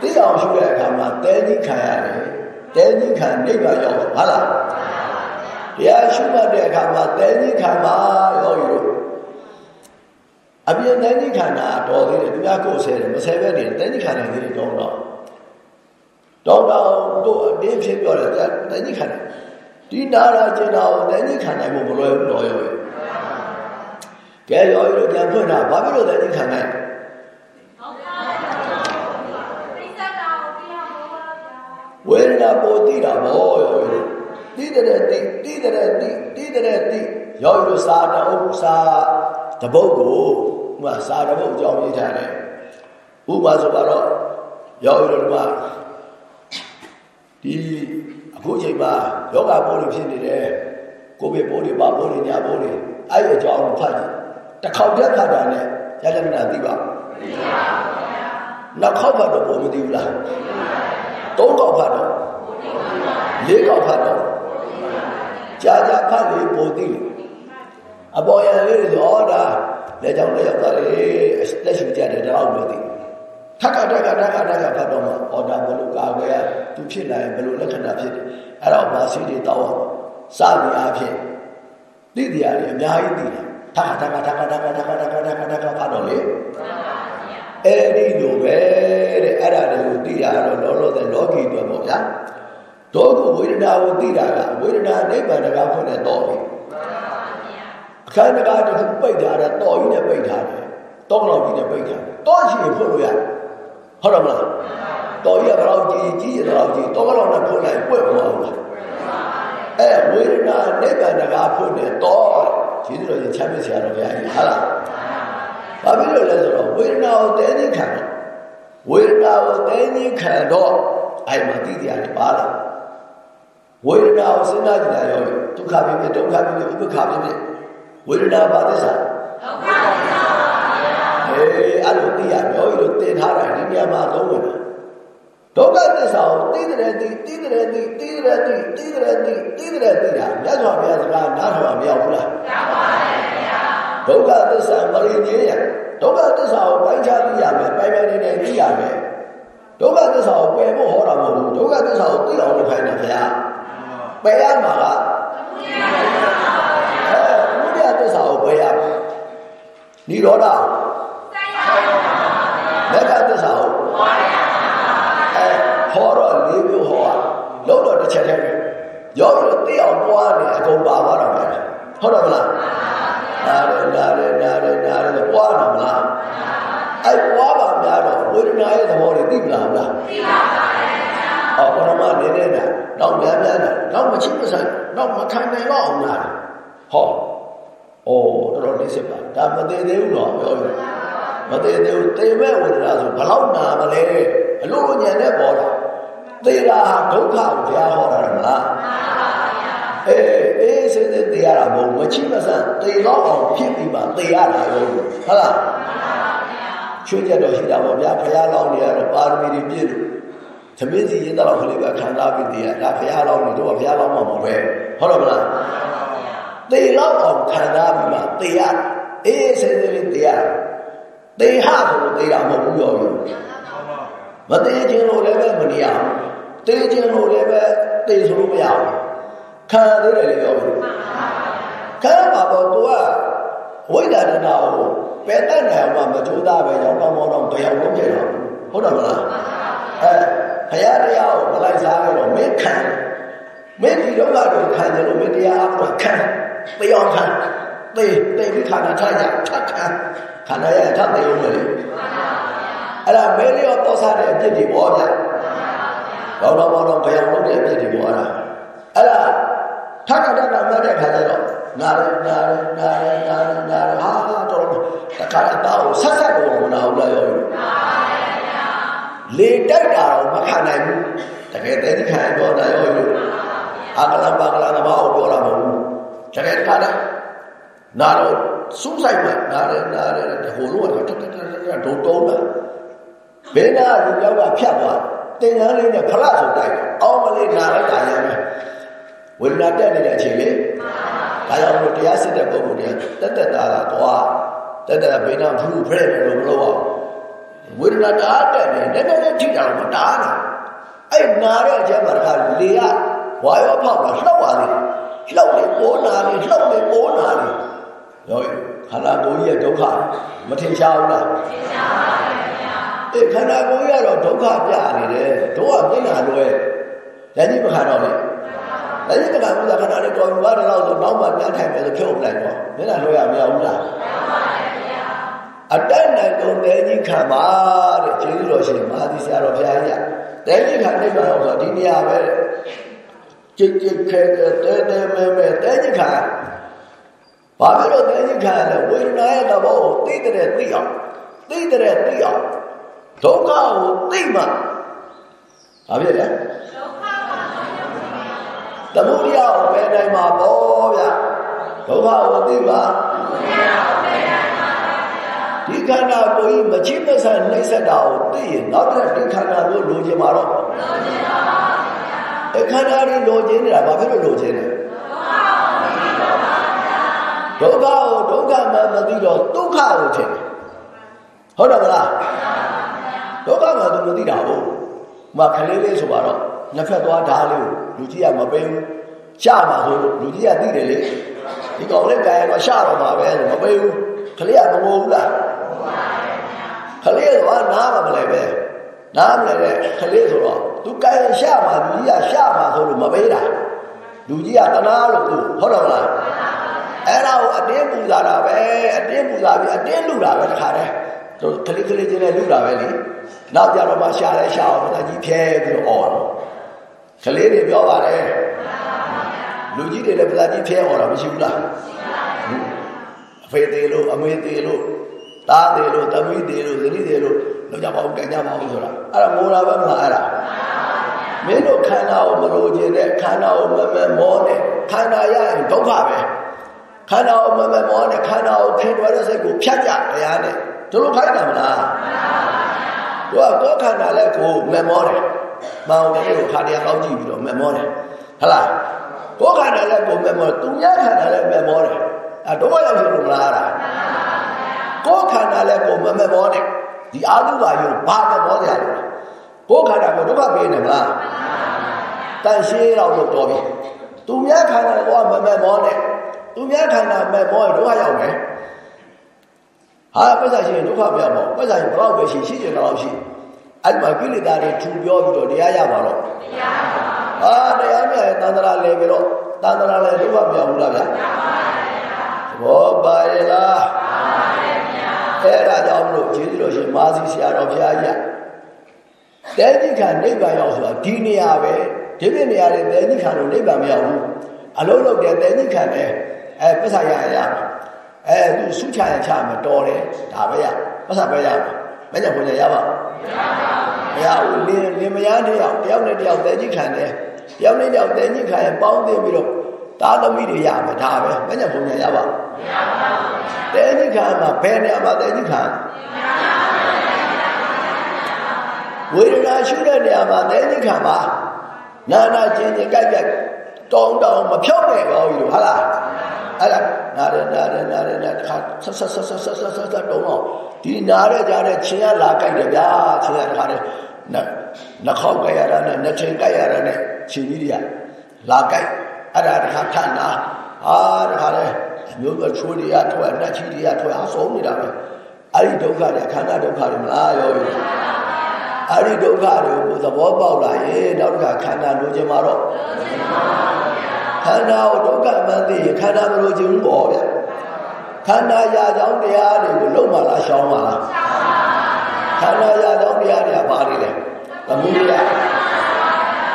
သိအောင်ရှုတဲ့အခါမှာတဲကြီးခံရတယ်တဲကြီးခံနိဗ္ဗာန်ရောက်ဟုတ်လားတရားရှုမှတ်တဲ့အခါမှာတဲကြီးခံပါယောဂီတို့အပြင်တဲကြီးခံတာတော်သေးတယ်သူများကိုယ်ဆဲတယ်မဆဲပဲနေတဲကြီးခံနိုင်သေးတယ်တော့တော့ တော့တော့ကိုယ်အတင်းဖြစ်ပြောတယ်တဲကြီးခံတယ်ဒီနာရာကျင်တာကိုတဲကြီးခံနိုင်ဖို့မလွယ်ဘူးတော့ယောဂီကဲရောရိုပြန်ဖွင့်တာဘာဖြစ်လို့လဲဒီခံနိုင်ဝေဒနာပေါ်တိတာဘောရောရိုတိတဲ့တိတိတဲ့တိတိတဲ့တိရောရိုစာတအုပ်စာတပုတ်ကိုဥမာစာတပုတ်အကြောင်းရေးထားတယ်ဥပမာဆိုတော့ရောရိုက ဒီအခုချိန်မှာယောဂပိုးတွေဖြစ်နေတယ်ကိုဗစ်ပိုးတွေပါပိုးတွေညာပိုးတွေအဲ့ဒီအကြောင်းကိုဖတ်ကြည့်တစ်ခေါက်တည်းဖတ်တာနဲ့ရလမနာသိပါမသိပါဘူးဗျာနောက်ခေါက်ဖတ်တော့ဘုံမသိဘူးလားသုံးခေါက်ဖတ်တော့လေးခေါက်ဖတ်တော့ကြာကြာဖတ်လေပိုသိလေအပေါ်ရလေးတွေဆိုဩဒါလက်ကြောင့်လက်ရောက်သားလေလက်ရှိကြတယ်တော့လို့သိ ထက်ကတက်ကတက်ကတက်ကဖတ်တော့မှအော်ဒါဘယ်လိုကာကွယ်ရသူဖြစ်လာရင်ဘယ်လိုလက္ခဏာဖြစ်တယ်အဲ့တော့မာစီတွေတောက်အောင်စသည်အဖြစ်သိတရားတွေအများကြီးသိတယ်ထက်ကတက်ကတက်ကတက်ကတက်ကတက်ကတက်ကတက်ကဖတ်တော့လေအဲ့ဒီလိုပဲတဲ့အဲ့ဒါတွေကိုသိရတော့လောလောဆယ်လောကီအတွက်ပေါ့ဗျာတော့ကိုဝိရဒာကိုသိတာကဝိရဒာနိဗ္ဗာန်တကားဖွင့်တဲ့တော့လေအခန်းတကားတစ်ခုပိတ်ထားတာတော့ကြီးနဲ့ပိတ်ထားတယ်တော့လောက်ကြီးနဲ့ပိတ်ထားတော့ရှင်ဖွင့်လို့ရတယ် ဟုတ်တယ်မလားတော်ကြီးကဘယ်လောက်ကြီးကြီးရတော့ကြီးတော့လောက်နဲ့ဖွင့်လိုက်ပွင့်မသွားဘူးလားအဲဝေဒနာနိဗ္ဗာန်တကားဖွင့်တဲ့တော့ကျေးဇူးတော်ရှင်ချမ်းမြေ့ဆရာတော်ဘုရားကြီးဟုတ်လားဘာဖြစ်လို့လဲဆိုတော့ဝေဒနာကိုတဲသိခံတော့ဝေဒနာကိုတဲသိခံတော့အဲ့မှာသိတရားတွေပါလာဝေဒနာကိုစဉ်းစားကြည့်ရရောဒုက္ခဖြစ်ဖြစ်ဒုက္ခဖြစ်ဖြစ်ဥပ္ပခဖြစ်ဖြစ်ဝေဒနာဘာသစ္စာဒုက္ခသစ္စာပါဗျာ အေးအဲ့လိုသိရပြောရလို့သင်ထားတာဒီနေရာမှာသုံးဝင်တာဒုက္ခသစ္စာကိုသိတဲ့သိသိတဲ့သိသိတဲ့သိသိတဲ့သိသိတဲ့သိတာမြတ်စွာဘုရားစကားနားထောင်မရောက်ဘူးလားရောက်ပါတယ်ဗျာဒုက္ခသစ္စာမရင်းကြီးရဒုက္ခသစ္စာကိုပိုင်းခြားသိရမယ်ပိုင်ပိုင်နေနေသိရမယ်ဒုက္ခသစ္စာကိုပယ်ဖို့ဟောတာမဟုတ်ဘူးဒုက္ခသစ္စာကိုသိအောင်လုပ်ခိုင်းတာဗျာပယ်ရမှာကသမုဒယသစ္စာကိုပယ်ရမှာနိရောဓ မက္ခသစ္စာကိုအဲဟောတော့လေးမျိုးဟောอ่ะလုံးတော့တစ်ချက်တည်းပဲရောပြီးတော့သိအောင်ပွားနေအကုန်ပါသွားတော့မယ်ဟုတ်တယ်မလားနားရနားရနားရနားရပွားတော့မလားအဲပွားပါများတော့ဝေဒနာရဲ့သဘောတွေသိမလားမလားသိပါပါတယ်အော်ပရမနေနေတာတော့များများတာတော့မချစ်မဆိုင်တော့မခံနိုင်တော့အောင်လားဟောအိုးတော်တော်လေးစစ်ပါဒါမသေးသေးဘူးတော့ပြောရ မသေးသေးဘူးသေမဲ့ဝေဒနာဆိုဘလောက်နာမလဲအလိုလိုညံတဲ့ပေါ်တာသေတာဟာဒုက္ခကိုဘုရားဟောတာမလားမှန်ပါဗျာအေးအေးစစ်စစ်သေရတာမဟုတ်မချိမဆန်သေတော့အောင်ဖြစ်ပြီးမှသေရတာရောဟုတ်လားမှန်ပါဗျာချွေးကြတော့ရှိတာပေါ့ဗျာဘုရားလောင်းနေရတော့ပါရမီတွေပြည့်လို့သမင်းစီရင်တော့ခလေးပဲခံစားပြီးသေရဒါဘုရားလောင်းနေတော့ဘုရားလောင်းမှာမဟုတ်ပဲဟုတ်တယ်မလားမှန်ပါဗျာသေတော့အောင်ခံစားပြီးမှသေရအေးစစ်စစ်လေးသေရ သေဟဆိုသေတာမဟုတ်ဘူးရောရောမသေးခြင်းလို့လည်းပဲမနေရဘူးသေခြင်းလို့လည်းပဲသေဆိုလို့မရဘူးခံသေးတယ်လေပြောဘူးခံပါတော့သူကဝိဒါဒနာကိုပယ်တတ်နိုင်အောင်မကြိုးစားပဲရောင်းကောင်းမောင်းတော့ဘယ်အောင်လုပ်ပြတော့ဟုတ်တယ်မလားအဲဘုရားတရားကိုမလိုက်စားခဲ့တော့မင်းခံမင်းဒီတော့ကတော့ခံတယ်လို့မင်းတရားအမှခံပြောင်းခံသေသေပြီးခန္ဓာထားရထပ်ခံ ခန္ဓာရထပ်သေအောင်လေအဲ့ဒါမဲလျော့တော့စားတဲ့အဖြစ်တွေပေါ်ကြဘောတော့ဘောတော့ဘယ်အောင်လုပ်တဲ့အဖြစ်တွေပေါ်တာအဲ့ဒါထခဏတည်းကမှတ်တဲ့ခါကျတော့နာရနာရနာရနာရနာရဟာတော့တခါအတော့ဆက်ဆက်တော့မနာဘူးလားရောလေတိုက်တာတော့မခံနိုင်ဘူးတကယ်တည်းခံတော့တာရောအကလပါကလာသမားကိုပြောတာမဟုတ်ဘူးတကယ်တခါတည်း နာတော့စူးဆိုင်မှာနာရနာရတဟိုလိုကတတတတဒုံတုံးတာဘယ်နာလူယောက်ကဖြတ်သွားတင်ငန်းလေးနဲ့ဖလားဆိုတိုက်အောင်မလေးနာလိုက်တာရမယ်ဝေဒနာတက်နေတဲ့အချိန်လေးဒါကြောင့်မို့တရားစစ်တဲ့ပုဂ္ဂိုလ်တွေကတက်တက်တာတာသွားတက်တက်ဘေးနာဖူးဖရဲလို့မလုပ်အောင်ဝေဒနာတာတက်နေနည်းနည်းလေးထိတာတော့မတားနဲ့အဲ့နာတဲ့အချက်မှာတခါလေရဝါရောဖောက်တာလှုပ်ပါလေလှုပ်လေပိုးနာလေလှုပ်လေပိုးနာလေ ရောခန္ဓာကိုယ်ကြီးရဲ့ဒုက္ခမထင်ရှားဘူးလားထင်ရှားပါဘူးခင်ဗျာအေးခန္ဓာကိုယ်ကြီးကတော့ဒုက္ခပြနေတယ်တို့ကမျက်နှာလွဲလက်ကြီးမခံတော့လေလက်ကြီးမခံဘူးလားခန္ဓာလေးတော်ပြီဘာလဲတော့ဆိုနောက်မှပြန်ထိုင်မယ်ဆိုဖြုတ်ပလိုက်တော့မျက်နှာလွဲရမရဘူးလားမရပါဘူးခင်ဗျာအတက်နိုင်ကုန်တဲကြီးခံပါတဲ့ကျေးဇူးတော်ရှင်မဟာသီဆရာတော်ဘုရားကြီးတဲကြီးခံနေပါတော့ဆိုဒီနေရာပဲကြစ်ကြစ်ခဲခဲတဲတဲမဲမဲတဲကြီးခံ ဘာဖြစ်လို့တဲကြီးခံလဲဝေဒနာရဲ့သဘောကိုသိတဲ့သိအောင်သိတဲ့သိအောင်ဒုက္ခကိုသိမှဘာဖြစ်လဲဒုက္ခပါသမုဒယကိုပဲနိုင်မှာပေါ့ဗျဒုက္ခကိုသိမှဒီခန္ဓာကိုယ်ကြီးမချိမဆန်နှိမ့်ဆက်တာကိုသိရင်နောက်ထပ်ဒီခန္ဓာကိုလိုချင်မှာတော့လိုချင်ပါပါအခန္ဓာတွေလိုချင်နေတာဘာဖြစ်လို့လိုချင်လဲ ဒုက္ခကိုဒုက္ခမှမသိတော့ဒုက္ခကိုထင်တယ်ဟုတ်တယ်မလားဒုက္ခမှသူမသိတာဟုတ်မခလေးလေးဆိုတော့နှစ်ဖက်သွားဓာတ်လေးကိုလူကြီးကမပေးဘူးရှာမှာဆိုလို့လူကြီးကသိတယ်လေဒီကောင်လေးကြိုင်တော့ရှာတော့မှာပဲဆိုမပေးဘူးခလေးကမငိုဘူးလားခလေးကနားမလဲပဲနားမလဲတဲ့ခလေးဆိုတော့သူကြိုင်ရှာမှာလူကြီးကရှာမှာဆိုလို့မပေးတာလူကြီးကတနာလို့သူဟုတ်တယ်မလား အဲ့ဒါကိုအတင်းပူဇာတာပဲအတင်းပူဇာပြီးအတင်းလူတာပဲတခါတည်းတို့ကလေးကလေးချင်းနဲ့လူတာပဲလေနောက်ကြတော့မှရှာလဲရှာအောင်တကြီးဖြဲပြီးတော့អော်တော့ကလေးတွေပြောပါတယ်လူကြီးတွေလည်းပဇာကြီးဖြဲអော်တာမရှိဘူးလားအဖေသေးလို့အမေသေးလို့သားသေးလို့သမီးသေးလို့ဇနီးသေးလို့လောက်ကြပါဦးကြံကြပါဦးဆိုတာအဲ့ဒါမိုးတာပဲမလားအဲ့ဒါမင်းတို့ခန္ဓာကိုမလိုချင်တဲ့ခန္ဓာကိုမမမောတဲ့ခန္ဓာရရင်ဒုက္ခပဲ ခန္ဓာကိုမမမောတဲ့ခန္ဓာကိုခင်တွယ်တဲ့စိတ်ကိုဖြတ်ကြတရားနဲ့တို့လိုခိုင်းတာမလားမှန်ပါဗျာတို့ကကိုယ်ခန္ဓာလည်းကိုမမောတယ်မောင်တယ်ကိုခါတရားကောင်းကြည့်ပြီးတော့မမောတယ်ဟလားကိုယ်ခန္ဓာလည်းကိုမမောသူများခန္ဓာလည်းမမောတယ်အဲတို့ရောက်ရှိလို့မလားလားကိုယ်ခန္ဓာလည်းကိုမမောတယ်ဒီအာသုဘာယုဘာမမောကြလဲကိုယ်ခန္ဓာကိုဒုက္ခပေးနေမလားတန်ရှင်းတော့တော့ပြီသူများခန္ဓာကမမောနဲ့ သူများခန္ဓာမမောရင်ဒုက္ခရောက်မယ်ဟာပစ္စာရှိရင်ဒုက္ခပြပါပစ္စာရှင်ဘလောက်ပဲရှိရှိတယ်တော့ရှိအဲ့မှာကိလေသာတွေထူပြောပြီးတော့တရားရပါတော့တရားပါဟာတရားမြတ်ရဲ့တန်ត្រာလဲပြီးတော့တန်ត្រာလဲဒုက္ခပြောင်းဘူးလားဗျာဘောပါရလားပါပါဗျာအဲ့ဒါကြောင့်မလို့ကျေးဇူးတော်ရှင်မာစီဆရာတော်ဘုရားကြီးတဲတိခနိဗ္ဗာန်ရောက်ဆိုတာဒီနေရာပဲဒီပြနေရာတွေတဲတိခလို့နိဗ္ဗာန်မရောက်ဘူးအလုံးလုံးတဲ့တဲတိခနဲ့ အဲပစ္စာရရရအဲသူဆုချရချမယ်တော်တယ်ဒါပဲရပစ္စာပဲရမယ်မညဘုံရရပါမရဘူးလင်းလင်းမရတဲ့ရောက်တယောက်နဲ့တယောက်တဲကြီးခံတယ်တယောက်နဲ့တယောက်တဲကြီးခံရင်ပေါင်းသိပြီးတော့သားသမီးတွေရမယ်ဒါပဲမညဘုံရရပါမရပါဘူးတဲကြီးခံမှာဘယ်နေရာမှာတဲကြီးခံဝေဒနာရှုတဲ့နေရာမှာတဲကြီးခံပါနာနာချင်းချင်းကြိုက်ကြိုက်တောင်းတောင်းမဖြောက်နဲ့ကောင်းပြီလို့ဟာလား အဲ့ဒါနားရနားရနားရနားတခါဆက်ဆက်ဆက်ဆက်ဆက်ဆက်ဆက်တုံးတော့ဒီနားရကြတဲ့ချင်းရလာကြိုက်တယ်ဗျာချင်းရတခါတဲ့နှနှခေါက်ကြရတာနဲ့နှထင်ကြရတာနဲ့ချင်းကြီးတွေကလာကြိုက်အဲ့ဒါတခါထနာဟာတခါတဲ့မျိုးမျိုးချိုးတွေကထွက်နှက်ချီတွေကထွက်အဆုံးနေတာပဲအဲ့ဒီဒုက္ခတွေခန္ဓာဒုက္ခတွေမလားရောပြီအဲ့ဒီဒုက္ခတွေကိုသဘောပေါက်လာရင်နောက်တစ်ခါခန္ဓာလိုချင်မှာတော့ခ န္ဓာကိုဒုက္ခမှန်သိရင်ခန္ဓာမလိုချင်ဘူးပေါ့ဗျခန္ဓာရာကြောင်းတရားတွေကိုလုံးမလားရှောင်းမလားခန္ဓာရာကြောင်းတရားတွေကဘာတွေလဲသမုဒယ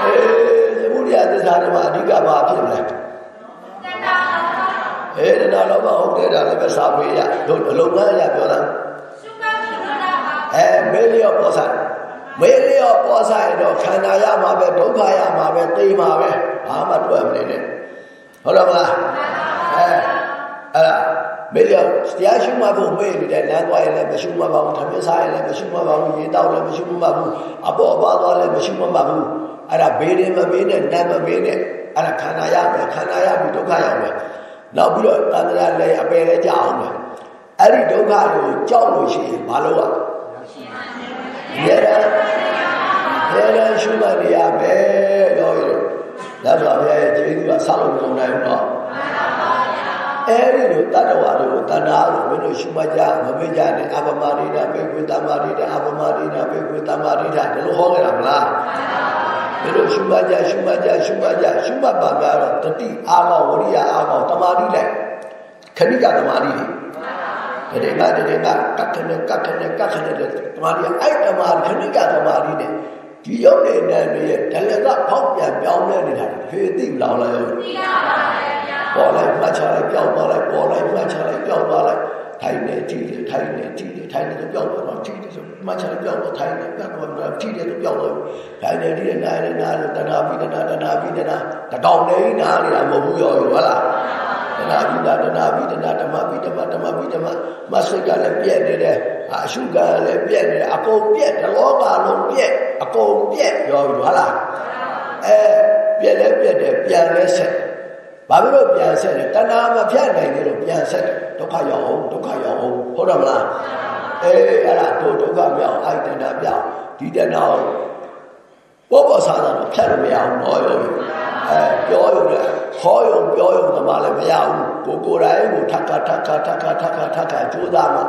အေးသမုဒယသစ္စာတွေမှာအဓိကဘာဖြစ်လဲအေးတဏှာလောဘဟုတ်တယ်ဒါလည်းပဲစာပေရတို့အလုံးသားရပြောတာအဲမေလျောပေါ်ဆိုင်မေလျောပေါ်ဆိုင်တော့ခန္ဓာရမှာပဲဒုက္ခရမှာပဲသိမှာပဲ ဘာမှတွေ့မနေနဲ့ဟုတ်တော့မလားအဲအဲ့ဒါမေလျောတရားရှိမှဖို့မေ့နေတဲ့လမ်းသွားရင်လည်းမရှိမှပါဘူးထမင်းစားရင်လည်းမရှိမှပါဘူးရေတောက်လည်းမရှိမှပါဘူးအပေါ်ပါသွားလည်းမရှိမှပါဘူးအဲ့ဒါဘေးရင်မဘေးနဲ့နတ်မဘေးနဲ့အဲ့ဒါခန္ဓာရမယ်ခန္ဓာရပြီးဒုက္ခရောက်မယ်နောက်ပြီးတော့တန်ត្រာလည်းအပယ်လည်းကြအောင်မယ်အဲ့ဒီဒုက္ခကိုကြောက်လို့ရှိရင်မလုပ်ရဘူးရဲရဲရဲရှုမှတ်ရမယ်တော့ ရလက်တော်ရဲ့ကျေးဇူးကဆောက်လို့မကုန်နိုင်ဘူးတော့အဲ့ဒီလိုတတ္တဝါတွေကိုတဏှာလို့မင်းတို့ရှုမှတ်ကြမမေ့ကြနဲ့အပမရိဒဘေကွေတမရိဒအပမရိဒဘေကွေတမရိဒဒီလိုဟောခဲ့တာမလားမင်းတို့ရှုမှတ်ကြရှုမှတ်ကြရှုမှတ်ကြရှုမှတ်ပါများတော့တတိအာမောဝရိယအာမောတမာရိလိုက်ခဏိကတမာရိတတိကတတိကကတ်ခနဲ့ကတ်ခနဲ့ကတ်ခနဲ့တမာရိအဲ့တမာခဏိကတမာရိနဲ့ ဒီရုပ်နေတဲ့တွေရဲ့ဒလကဖောက်ပြန်ပြောင်းလဲနေတာဖေသိမလားလားသိပါပါပေါ်လိုက်မှတ်ချလိုက်ပြောင်းသွားလိုက်ပေါ်လိုက်မှတ်ချလိုက်ပြောင်းသွားလိုက်ထိုင်နေကြည့်တယ်ထိုင်နေကြည့်တယ်ထိုင်နေပြောင်းသွားတော့ကြည့်တယ်ဆိုမှတ်ချလိုက်ပြောင်းသွားထိုင်နေပြောင်းသွားကြည့်တယ်ဆိုပြောင်းသွားထိုင်နေကြည့်တယ်နားနေနားတဏှာပြီးတဏှာတဏှာပြီးတဏှာတတောင်နေနားနေတာမဟုတ်ဘူးရောဟုတ်လား တဏှာပြီးတာတဏှာပြီးတဏှာဓမ္မပြီးဓမ္မဓမ္မပြီးဓမ္မမဆိတ်ကလည်းပြည့်နေတယ်အရှုကလည်းပြည့်နေတယ်အကုန်ပြည့်တလောကလုံးပြည့်အကုန်ပြည့်ရောဟုတ်လားအဲပြည့်လည်းပြည့်တယ်ပြန်လည်းဆက်ဘာဖြစ်လို့ပြန်ဆက်လဲတဏှာမဖြတ်နိုင်သေးလို့ပြန်ဆက်ဒုက္ခရောက်အောင်ဒုက္ခရောက်အောင်ဟုတ်တယ်မလားအေးအဲ့ဒါတို့ဒုက္ခမြောက်အိုက်တဏှာပြောက်ဒီတဏှာဘောဘောစားတာဖြတ်လို့မရအောင်တော့ရောအဲပြောရုံနဲ့ ခေါ်ရုံပြောရုံသမားလည်းမရဘူးကိုကိုယ်တိုင်ကိုထပ်ခါထပ်ခါထပ်ခါထပ်ခါထပ်ခါကြိုးစားမှ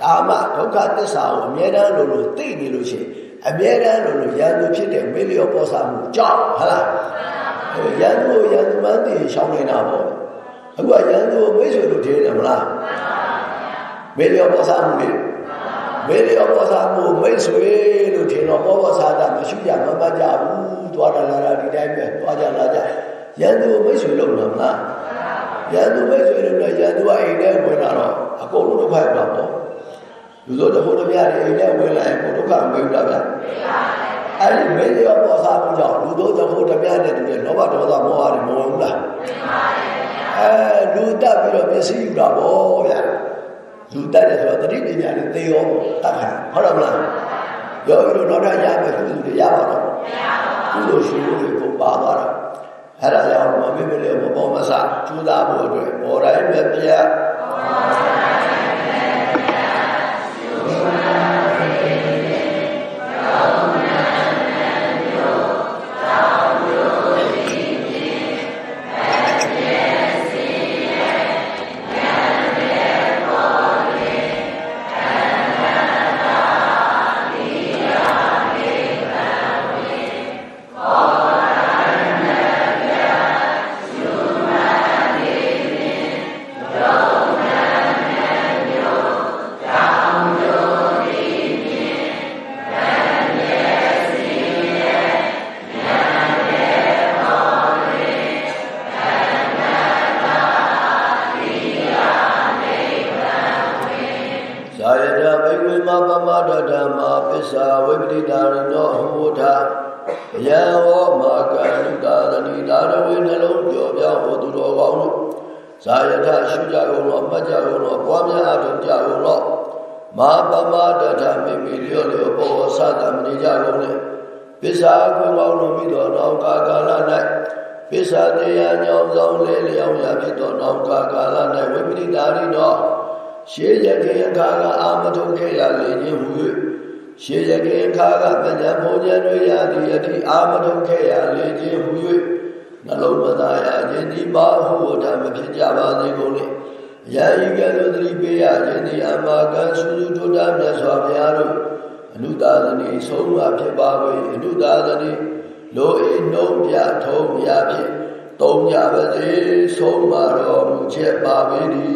ဒါမှဒုက္ခသစ္စာကိုအမြဲတမ်းလို့လို့သိနေလို့ရှိရင်အမြဲတမ်းလို့လို့ရန်သူဖြစ်တဲ့မေလျောပေါ်စားမှုကြောက်ဟုတ်လားရန်သူရန်သူမှန်းသိရှောင်းနေတာပေါ့အခုကရန်သူမိတ်ဆွေလို့ထင်တယ်မလားမေလျောပေါ်စားမှုလေမေလျောပေါ်စားမှုမိတ်ဆွေလို့ထင်တော့ပေါ်ပေါ်စားတာမရှိကြမပတ်ကြဘူးသွားတာလာတာဒီတိုင်းပဲသွားကြလာကြ ရန်သူမိတ်ဆွေလို့မလားရန်သူမိတ်ဆွေလို့ရန်သူကအိမ်ထဲဝင်လာတော့အကုန်လုံးဒုက္ခရောက်တာပေါ့လူတို့တဖို့တပြားတွေအိမ်ထဲဝင်လာရင်ကိုဒုက္ခမပေးဘူးလားဗျာအဲ့ဒီမေလျောပေါ်စားမှုကြောင့်လူတို့တဖို့တပြားတဲ့တူတဲ့လောဘဒေါသမောဟတွေမဝင်ဘူးလားအဲလူတက်ပြီးတော့ပစ္စည်းယူတာပေါ့ဗျာလူတက်တယ်ဆိုတော့တတိပညာနဲ့သေရောတတ်ခံဟုတ်တယ်မလားရောပြီးတော့နောက်ထပ်ရမယ်ကုသိုလ်တွေရပါတော့ကုသိုလ်ရှိလို့ကိုပါသွားတာ အဲ့ဒါကြောင့်မမေ့မလဲမပေါ်မဆကျူးသားဖို့အတွက်ဘော်တိုင်းပဲပြတ်တရား အာမထုံခဲ့ရလေခြင်းဟူ၍ရှေးရခေအခါကပညာဘုံဉာဏ်တွေရသည်အထိအာမထုံခဲ့ရလေခြင်းဟူ၍နှလုံးမသားရခြင်းဒီပါဟုဝတ္တမဖြစ်ကြပါစေကုန်လေရာဤကဲ့သို့သတိပေးရခြင်းဒီအမာကဆူဆူထိုးတာမြတ်စွာဘုရားတို့အနုတာသတိဆုံးမဖြစ်ပါ၏အနုတာသတိလိုဤနှုံးပြထုံးပြဖြစ်သုံးကြပါစေဆုံးမတော်မူချက်ပါပေ၏